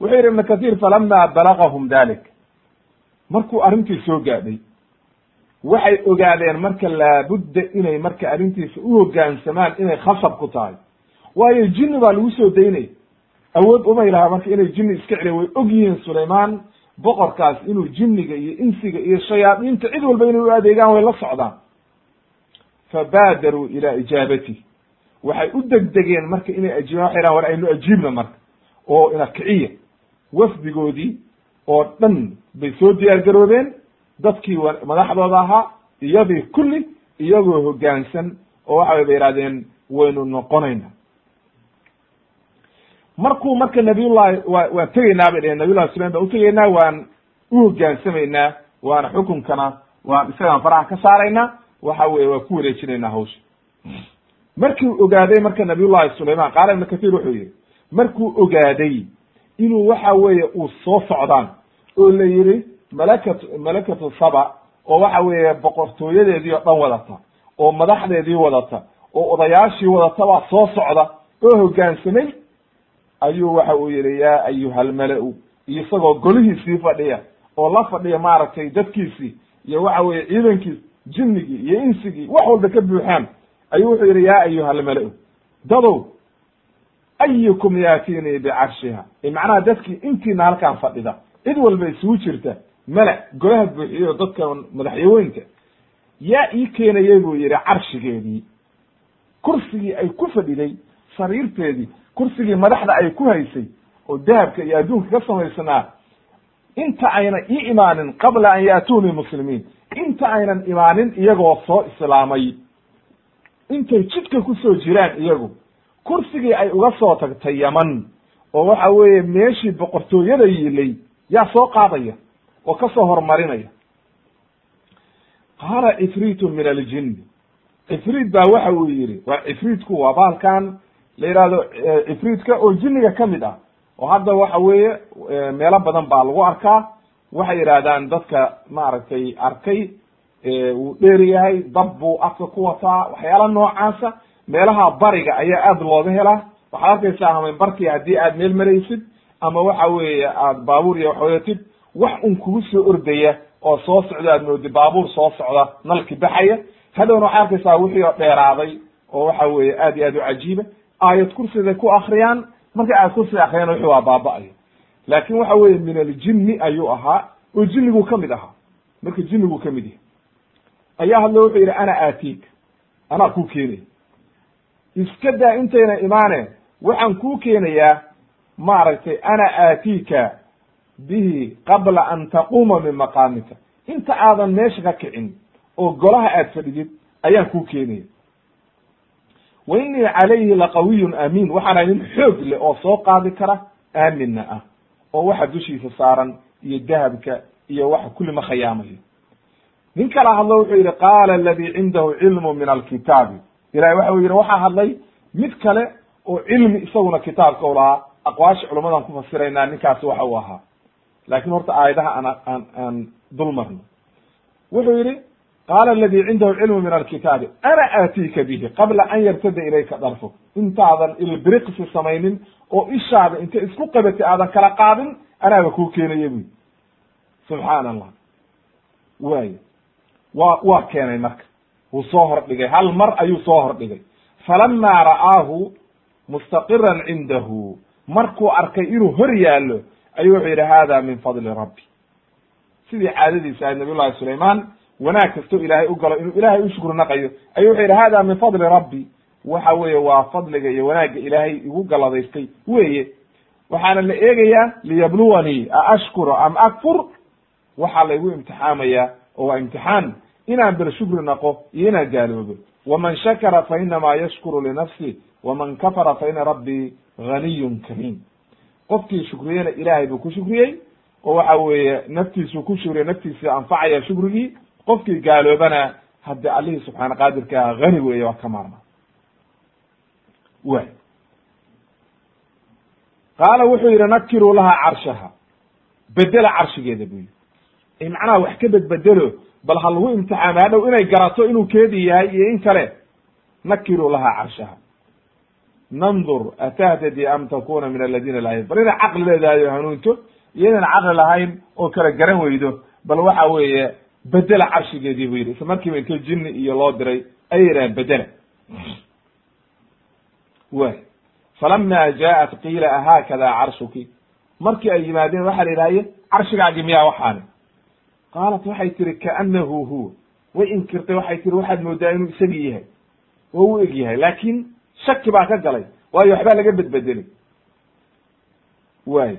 wuxuu yidhi ibnu kahiir falama balagahum dalik. Markuu arrintii soo gaadhay waxay ogaadeen marka laabudda inay marka arrintiisa u hoggaansamaan inay khasab ku tahay. Waayo jinni baa lagu soo daynay. Awood umay lahaa marka inay jinni iska celiya way og yihiin sulaymaan boqorkaas inuu jinniga iyo insiga iyo shayaadiinta cid walba inay u adeegaan way la socdaan. Fabaadaruu ilaa ijaabati. Waxay u degdegeen marka inay ajiibaan waxay dhahan war aynu ajiibna marka. Oo ina kiciya. Wafdigoodii oo dhan bay soo diyaar garoobeen. Dadkii madaxdooda ahaa iyadii kulli iyagoo hoggaansan. Oo waxa way ba yihahdeen waynu noqonayna markuu marka nabiyullahi wa waan tegaynaa bay dheheen nabiyullahi sulaim baan utegaynaa waan u hogaansamaynaa waana xukunkana waan isagaan faraha ka saaraynaa waxa weye waa ku wareejinaynaa hawsha. Markuu ogaaday marka nabiyullahi sulayman qaala ibnu kahiir wuxuu yihi markuu ogaaday inuu waxa weeye uu soo socdaan oo la yihi malakatu malakatu saba oo waxa weeye boqortooyadeedii oo dhan wadata oo madaxdeedii wadata oo odayaashii wadata baa soo socda oo hoggaansamay ayuu waxa uu yihi yaa ayuha almala-u iyo isagoo golihiisii fadhiya oo la fadhiya maaragtay dadkiisii iyo waxa weeye ciidankiis jinnigii iyo insigii wax walba ka buuxaan. Ayuu wuxuu yihi yaa ayuha almala-u dadow ayukum yaatinii bicarshiha. Macnaha dadkii intiina halkaan fadhida cid walba isugu jirta mala golaha buuxiyo dadka madaxyaweynka yaa ii keenayay buu yihi carshigeedii kursigii ay ku fadhiday sariirteedii kursigii madaxda ay ku haysay oo dahabka iyo adduunka ka samaysanaa inta aynan ii imaanin qabla an ya'tuunii muslimiin inta aynan imaanin iyagoo soo islaamay. Intay jidka ku soo jiraan iyagu kursigii ay uga soo tagtay yaman oo waxa weeye meeshii boqortooyada yiilay yaa soo qaadaya oo ka soo hormarinaya. Qaala cifriitu min aljinni cifriit baa waxa uu yidhi waa cifriitku waa baalkan la yidhahdo cifriitka oo jinniga ka mid ah oo hadda waxa weeye meelo badan baa lagu arkaa. Waxay yidhahdaan dadka maaragtay arkay wuu dheer yahay dab buu afka ku wataa waxyaala noocaasa meelaha bariga ayaa aada looga helaa. Waxaad arkaysaa hamaynbarkii haddii aad meel maraysid ama waxa weeye aad baabuur iyo wax wadatid wax un kugu soo ordaya oo soo socda aad moodi baabuur soo socda nalki baxaya. Hadhowna waxaad arkaysaa wixii oo dheeraaday oo waxa weeye aad iyo aad u cajiiba aayad kursiday ku akriyaan markay aayad kursiga akriyaan wixii waa baaba-ayo laakin waxa weeye min aljinni ayuu ahaa oo jinnigu ka mid ahaa. Marka jinnigu ka mid yahay. Ayaa hadlo wuxuu yidhi ana aatiik. Anaa kuu keenaya iska daa intayna imaaneen waxaan kuu keenayaa maaragtay ana aatiika bihi qabla an taquuma min maqaamika. Inta aadan meesha ka kicin oo golaha aad fadhidid ayaan kuu keenaya wa inii calayhi laqawiyun amiin waxaana nin xoog leh oo soo qaadi kara aaminna ah oo waxa dushiisa saaran iyo dahabka iyo waxa kulli ma khayaamayo nin kala hadlo wuxuu yidhi qaala aladii cindahu cilmu min alkitaabi ilahi waxa uu yidhi waxaa hadlay mid kale oo cilmi isaguna kitaabka u lahaa aqwaasha culamadan ku fasiraynaa ninkaasi waxa uu ahaa laakin horta aayadaha aan aan aan dul marno wuxuu yidhi qaala aladii cindahu cilmu min alkitaabi ana aatiika bihi qabla an yartada ilayka darfuk intaadan ilbiriqsi samaynin oo ishaada inta isku qabatay aadan kala qaadin anaaba kuu keenaya buyi subxaan allah waay wa waa keenay marka wuu soo hordhigay hal mar ayuu soo hordhigay falamaa ra'aahu mustaqiran cindahu markuu arkay inuu hor yaallo ayuu wuxuu yidhi hada min fadli rabbi sidii caadadiisa ahayd nabiy llahi sulaymaan wanaag kastoo ilaahay u galo inuu ilaahay u shukri naqayo ayuu wuxuu yidhi hada min fadli rabbi. Waxa weeye waa fadliga iyo wanaagga ilaahay igu galladaystay weye waxaana la eegayaa liyabluwanii a ashkuru am akfur? Waxaa laygu imtixaamayaa oo waa imtixaan inaan ber shukri naqo iyo inaan gaaloobo. Waman shakara fa inamaa yashkuru linafsi waman kafara fa ina rabbii ganiyun kariim. Qofkii shukriyena ilaahay buu ku shukriyey oo waxa weeye naftiisuu ku shukriyey naftiisii anfacaya shukrigii qofkii gaaloobana haddi allihii subxaana qaadirka ah hani weeye waa ka maarma. Way qaala wuxuu yidhi nakiruu lahaa carshaha. Bedela carshigeeda buu yidhi. Macnaha wax ka bedbedelo bal ha lagu imtixaama hadhow inay garato inuu keedii yahay iyo in kale. Nakiruu lahaa carshaha. Nandur atahtadi am takuna min aladina laa bal inay caqli leedahay o hanuunto iyo caqli lahayn oo kala garan weydo. Bal waxa weeye bedela carshigeedii buu yidhi. Isla markiiba intoo jinni iyo loo diray ayay yidhahaan bedela way falama jaaءat qiila ahaakada carshuki. Markii ay yimaadeen waxaa la yidhahaye carshigaagi miyaa waxaani? Qaalat waxay tihi kaanahu huwa. Way inkirtay waxay tihi waxaad moodaa inuu isagii yahay. Oo u eg yahay laakin shaki baa ka galay. Waayo waxbaa laga bedbedelay. Way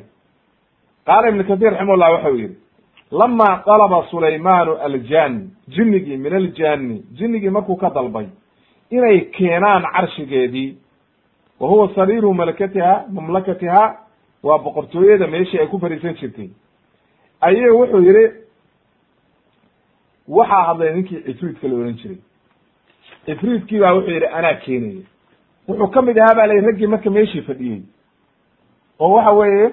qaala ibn kathir raximah llah waxau yihi lama dalaba sulaymanu aljani jinnigii min aljani jinnigii markuu ka dalbay inay keenaan carshigeedii. Wa huwa sariiru malakatiha mamlakatiha waa boqortooyada meeshii ay ku fariisan jirtay. Ayay wuxuu yihi waxaa hadlay ninkii cifriidka la ohan jiray. Cifriidkii baa wuxuu yidhi anaa keenaya wuxuu ka mid ahaa ba la yidhi raggii marka meeshii fadhiyey. Oo waxa weeye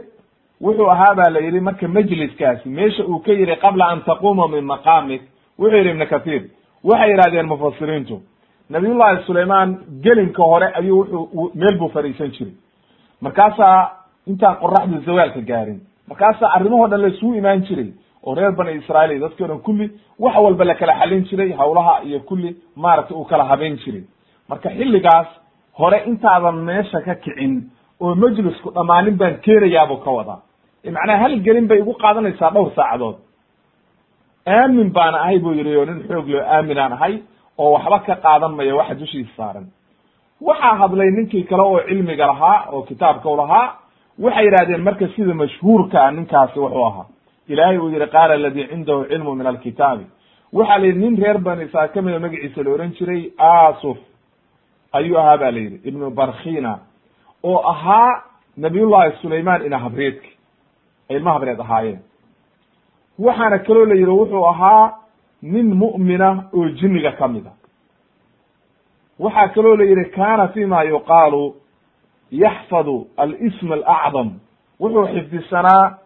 wuxuu ahaa ba la yidhi marka majliskaasi meesha uu ka yidhi qabla an taquuma min maqaamik wuxuu yidhi ibnu kathiir waxay yidhahdeen mufasiriintu nabiyullahi sulaymaan gelinka hore ayuu wuxuu meel buu fadhiisan jiray. Markaasaa intaan qoraxdu zawaalka gaarin markaasaa arrimahoo dhan la isugu imaan jiray oo reer bani israail iyo dadkii o dhan kulli wax walba la kala xalin jiray hawlaha iyo kulli maaragtay uu kala habeyn jiray. Marka xilligaas hore intaadan meesha ka kicin oo majlisku dhammaanin baan keenayaabuu ka wadaa macnaha hal gelin bay igu qaadanaysaa dhowr saacadood. Aamin baana ahay buu yidhi oo nin xoog loo aaminaan ahay oo waxba ka qaadan maya waxa dushiisa saaran. Waxaa hadlay ninkii kale oo cilmiga lahaa oo kitaabka u lahaa waxay yidhahdeen marka sida mashhuurka ah ninkaasi wuxuu ahaa. Ilaahay uu yihi qaala aladii cindahu cilmu min alkitaabi. Waxaa la yidhi nin reer bani israil ka mida magaciisa la ohan jiray asuf ayuu ahaa ba la yidhi ibnu barkhina oo ahaa nabiyullahi sulayman ina habreedki ay ilma habreed ahaayeen waxaana kaloo la yidhi wuxuu ahaa nin mu'mina oo jinniga ka mid a. Waxaa kaloo la yidhi kana fi ma yuqaalu yaxfadu alism alacdam. Wuxuu xifdisanaa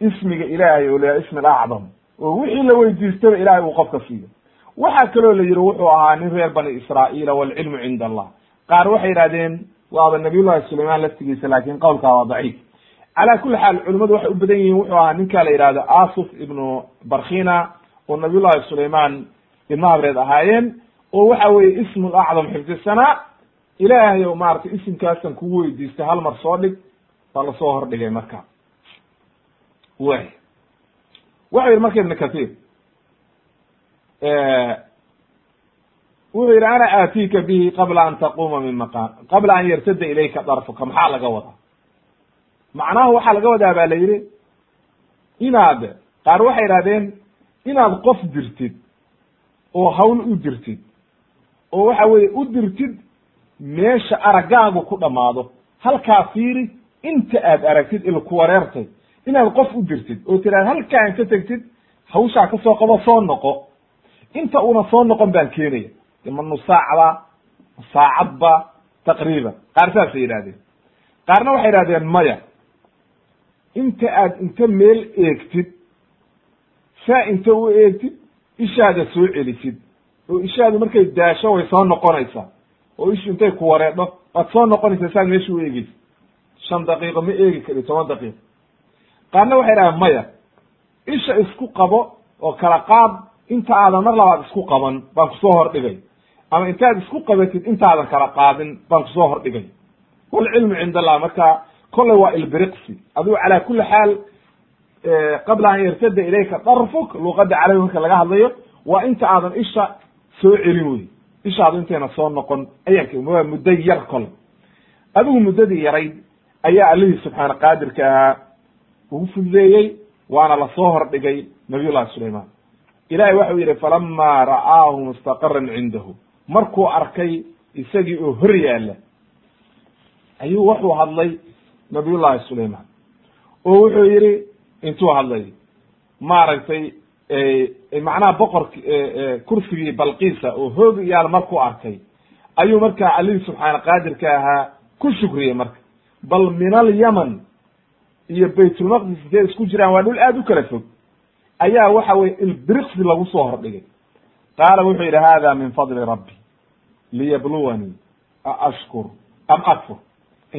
ismiga ilaahay oo la ismi alacdam. Oo wixii la weydiistaba ilahay uu qofka siiyo. Waxaa kaloo la yidhi wuxuu ahaa nin reer bani israa'iila walcilmu cinda allah. Qaar waxay yidhahdeen waaba nabiyullahi sulayman laftigiisa laakin qowlkaa waa daciif cala kuli xaal culimadu waxay u badan yihiin wuxuu ahaa ninka la yidhahdo asuf ibnu barkhina oo nabiyullahi sulayman ilma habreed ahaayeen oo waxa weeye ismu lacdam xifdisanaa ilaahay o maratay isimkaasan kugu weydiistay hal mar soo dhig baa la soo hordhigay marka. Way. Waxau yidhi marka ibn kathir wuxuu yidhi ana aatiika bihi qabla an taquma min maqam qabla an yartada ilayka darfuka. Maxaa laga wadaa macnaha waxaa laga wadaa ba la yidhi inaad qaar waxay idhahdeen inaad qof dirtid oo hawl u dirtid oo waxa weeye u dirtid meesha araggaagu ku dhammaado halkaa fiiri inta aad aragtid ilku wareertay inaad qof u dirtid oo tiraad halkaan ka tegtid hawshaa ka soo qabo soo noqo inta una soo noqon baan keenaya ma nusaacba saacadba taqriiban. Qaar saasay yidhahdeen qaarna waxay yidhahdeen maya inta aad inta meel eegtid saa inta u eegtid ishaada soo celisid. Oo ishaadu markay daasho way soo noqonaysaa. Oo ishu intay ku wareedho waad soo noqonaysaa saad meesha u eegeysa shan daqiiqo ma eegi kari toban daqiiqo. Qaarna waxay dhahaan maya isha isku qabo oo kala qaad inta aadan mar labaad isku qaban baan ku soo hordhigay. Ama intaad isku qabatid intaadan kala qaadin baan ku soo hordhigay. Walcilmu cind allah marka kolley waa ilbiriqsi. Adigu calaa kuli xaal qabla an yartada ilayka darfuk luqada carabi marka laga hadlayo waa inta aadan isha soo celin wey ishaadu intayna soo noqon ayaan waa muddo yar kole adigu muddadii yarayd ayaa allihii subxaana qaadirka ahaa ugu fududeeyey waana la soo hordhigay nabiy llahi sulayman ilahay waxau yidhi falama ra'aahu mustaqaran cindahu. Markuu arkay isagii oo hor yaalla ayuu wuxuu hadlay nabiyullahi sulayman oo wuxuu yidhi intuu hadlay maaragtay macnaha boqork kursigii balqiisa oo hoog yaal markuu arkay ayuu markaa allihii subxaana qaadirka ahaa ku shukriyey marka. Bal min alyaman iyo baytulmaqdis intay isku jiraan waa dhul aad u kala fog. Ayaa waxa weye ilbiriqsi lagu soo hordhigay. Qaala wuxuu yidhi hada min fadli rabbi liyabluwanii aashkur am akfur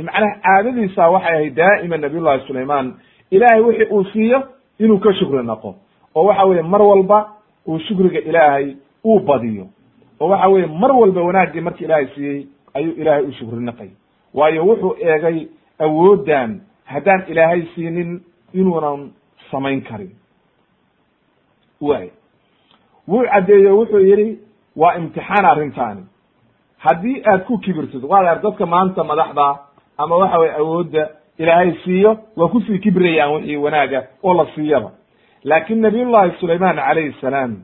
macnaha caadadiisa waxay ahayd daa'ima nabiy llahi sulayman ilaahay wixii uu siiyo inuu ka shukri naqo oo waxa weye mar walba uu shukriga ilaahay uu badiyo. Oo waxa weye mar walba wanaaggii marki ilaahay siiyey ayuu ilaahay u shukri naqay waayo wuxuu eegay awooddan haddaan ilaahay siinin inuunan samayn karin. Way wuu caddeeyo wuxuu yidhi waa imtixaan arrintaani. Haddii aad ku kibirtid waad ar dadka maanta madaxda ama waxa weye awoodda ilaahay siiyo waa ku sii kibrayaan wixii wanaaga oo la siiyaba. Laakin nabiyullahi sulayman calayhi salaam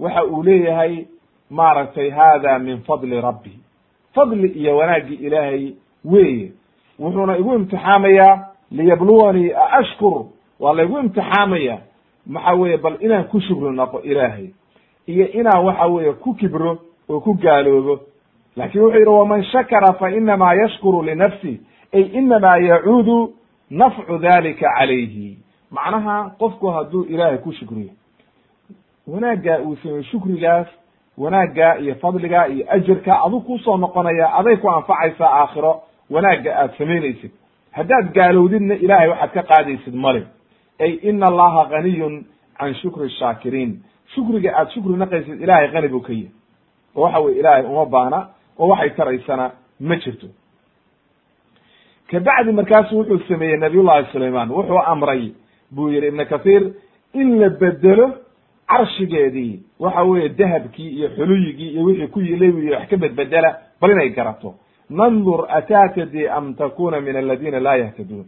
waxa uu leeyahay maaragtay hada min fadli rabbi. Fadli iyo wanaaggii ilaahay weeye. Wuxuuna igu imtixaamayaa liyabluwanii aashkur. Waa laygu imtixaamaya waxa weeye bal inaan ku shukri naqo ilaahay. Iyo inaan waxa weeye ku kibro oo ku gaaloobo laakiin wuxuu yidhi waman shakara fa inamaa yashkuru linafsi ay inamaa yacuudu nafcu dalika calayhi. Macnaha qofku hadduu ilaahay ku shukriyo wanaaggaa uu sameyo shukrigaas wanaaggaa iyo fadligaa iyo ajarka adug ku soo noqonaya aday ku anfacaysaa aakhiro wanaagga aad samaynaysid. Haddaad gaalowdidna ilahay waxaad ka qaadaysid male ay ina allaha ganiyun can shukri shaakiriin shukriga aad shukri naqaysid ilahay qani buu ka yahy oo waxa weye ilaahay uma baana oo waxay taraysana ma jirto. Kabacdi markaasu wuxuu sameeyey nabiy llahi sulayman wuxuu amray buu yihi ibn kathir in la bedelo carshigeedii waxa weeye dahabkii iyo xuluyigii iyo wixii ku yihi wax ka bedbedela bal inay garato. Nandur ataatadi am takuna min aladina la yahtaduun.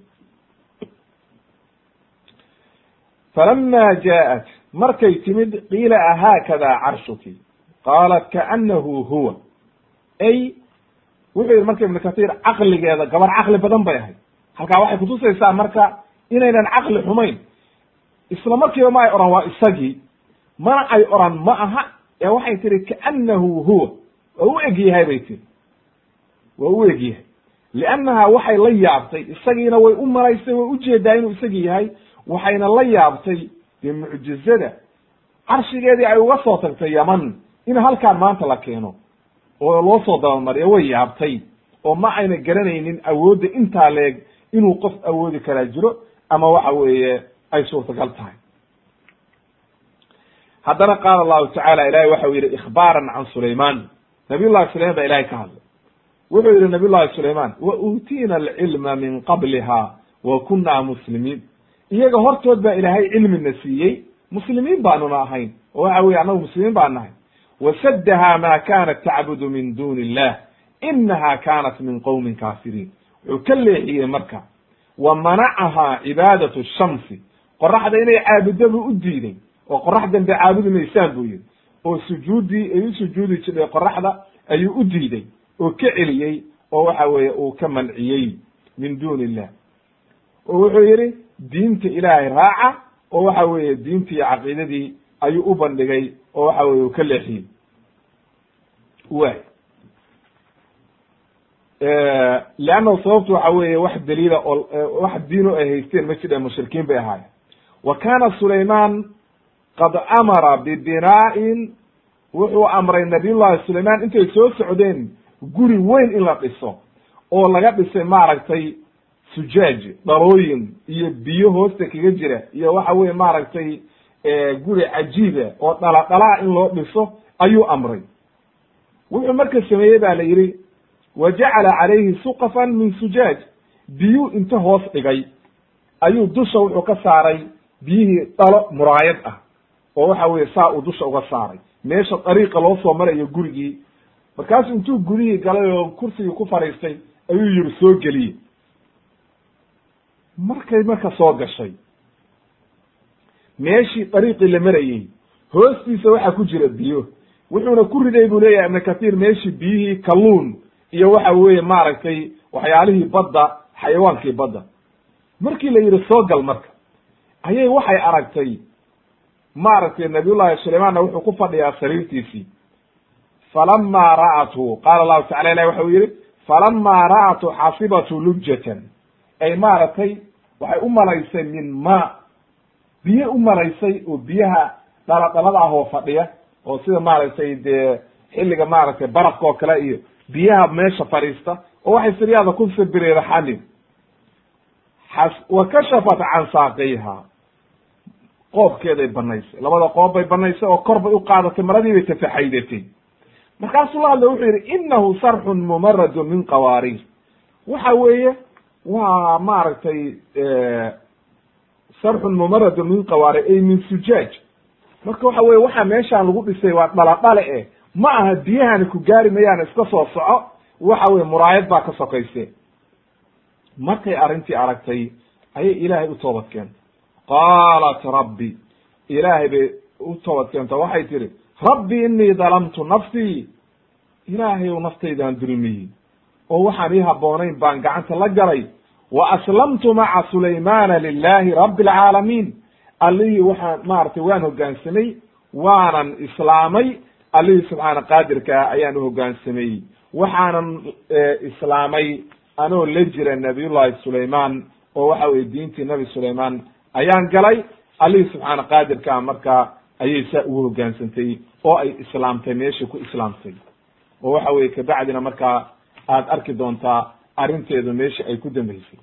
Falama jaaءat markay timid qiila ahaakada carshuki? Qaalat kaanahu huwa ay wuxuu yihi marka ibnu kathir caqligeeda gabar caqli badan bay ahayd. Halkaa waxay kutusaysaa marka inaynan caqli xumayn. Isla markiiba ma ay oran waa isagii. Mana ay oran ma aha. Ee waxay tihi kaanahu huwa. Waa u eg yahay bay tiri. Waa u eg yahay. Liannaha waxay la yaabtay isagiina way u malaysay way u jeedaa inuu isagii yahay waxayna la yaabtay dee mucjizada carshigeedii ay uga soo tagtay yaman in halkaan maanta la keeno oo loo soo dabamariyo way yaabtay oo ma ayna garanaynin awoodda intaa leeg inuu qof awoodi karaa jiro ama waxa weeye ay suurtagal tahay. Haddana qaala allahu tacala ilahay waxau yidhi ikhbaaran can sulayman nabiy llahi sulayman ba ilahay ka hadlay. Wuxuu yihi nabiy llahi sulayman wa uutiina alcilma min qabliha wa kunna muslimiin. Iyaga hortood baa ilaahay cilmina siiyey. Muslimiin baanuna ahayn oo waxa weye annagu muslimiin baan nahay wasaddaha ma kanat tacbudu min duni illah inaha kanat min qowmin kaafiriin wuxuu ka leexiyey marka wa manacahaa cibaadatu shamsi qoraxda inay caabuddo buu u diiday oo qorax dambe caabudi maysaan buu yidhi oo sujuuddii ay u sujuudi jirtay qoraxda ayuu u diiday oo ka celiyey oo waxa weeye uu ka manciyey min duuni illah oo wuxuu yidhi diinta ilaahay raaca oo waxa weeye diintii iyo caqiidadii ayuu u bandhigay oo waxa weye uu ka leexiyey. Way leannahu sababtu waxa weeye wax daliila oo wax diino ay haysteen ma jidha mushrikiin bay ahaayeen. Wa kana sulayman qad amara bibinaa'in wuxuu amray nabiyullahi sulayman intay soo socdeen guri weyn in la dhiso oo laga dhisay maaragtay sujaaj dhalooyin iyo biyo hoosta kaga jira iyo waxa weye maaragtay guri cajiiba oo dhala dhalaa in loo dhiso ayuu amray. Wuxuu marka sameeyey ba la yidhi wa jacala calayhi suqafan min sujaaj. Biyuu inta hoos dhigay. Ayuu dusha wuxuu ka saaray biyihii dhalo muraayad ah oo waxa weye saa uu dusha uga saaray. Meesha dariiqa loo soo marayo gurigii. Markaasuu intuu gurihii galay oo kursigii ku fadhiistay ayuu yihi soo geliye. Markay marka soo gashay meeshii dariiqii la marayey hoostiisa waxaa ku jira biyo. Wuxuuna ku riday buu leeyahay ibnu kathiir meeshii biyihii kalluun iyo waxa weeye maaragtay waxyaalihii badda xayawaankii badda. Markii la yidhi soo gal marka. Ayay waxay aragtay maaragtay nabiyullahi sulaymaanna wuxuu ku fadhiyaa sariirtiisii. Falama ra'athu qaala allahu tacala ilahi waxa uu yihi falama ra'atu xasibatu lujatan ay maaragtay waxay u malaysay min ma biyo u malaysay oo biyaha dhaladhalada ah oo fadhiya oo sida maaragtay dee xilliga maaragtay barafka oo kale iyo biyaha meesha fadhiista oo waxay siryaada ku sabireeda xanin xas wa kashafat can saaqayha. Qoobkeeday banaysay labada qoob bay banaysay oo kor bay u qaadatay maradii bay tafaxaydatay markaasuu la hadla wuxuu yidhi inahu sarxun mumaradun min qawaariir waxa weeye waa maaragtay sarxun mumaradun min qawaariir ay min sujaaj. Marka waxa weye waxa meeshaan lagu dhisay waa dhaladhale eh. Ma aha biyahani ku gaari mayaan iska soo soco waxa weye muraayad baa ka sokayse markay arrintii aragtay ayay ilaahay u toobad keentay. Qaalat rabbi ilaahay bay u toobad keento waxay tihi rabbi inii dalamtu nafsii ilaahayow naftaydaan dulmiyey oo waxaan ii habboonayn baan gacanta la galay wa aslamtu maca sulaymana lilahi rabbi alcaalamiin allihii waxaan maaragtay waan hoggaansamay waanan islaamay allihii subxaana qaadirkaa ayaan uhogaansamay waxaanan islaamay anoo la jira nabiyullahi sulayman oo waxa weye diintii nabi sulayman ayaan galay allihii subxaana qaadirkaa markaa ayay saa ugu hoggaansantay oo ay islaamtay meesha ku islaamtay oo waxa weye kabacdina markaa aad arki doontaa arrinteedu meesha ay ku dambeysay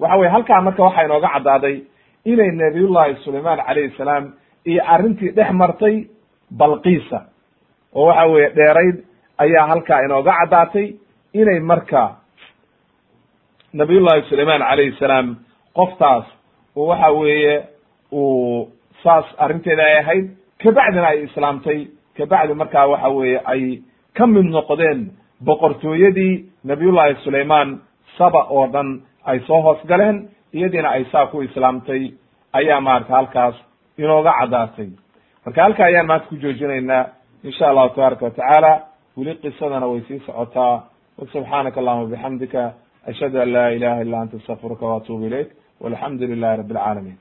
waxa weye halkaa marka waxaa inooga caddaaday inay nabiyullahi sulayman calayhi salaam iyo arrintii dhex martay balqiisa oo waxa weeye dheerayd ayaa halkaa inooga caddaatay inay marka nabiyullahi sulayman calayhi salaam qoftaas waxa weeye uu saas arrinteeda ay ahayd kabacdina ay islaamtay kabacdi markaa waxa weeye ay ka mid noqdeen boqortooyadii nabiyullahi sulayman saba oo dhan ay soo hoos galeen iyadiina ay saa ku islaamtay ayaa maarata halkaas inooga caddaatay marka halka ayaan maanta ku joojinaynaa insha allahu tabaaraka watacaala weli qisadana way sii socotaa. Wasubxaanaka allahuma bixamdika ashhadu an laa ilaha illa anta astaqfiruka waatubu ilayk walxamdu lilahi rabi alcaalamiin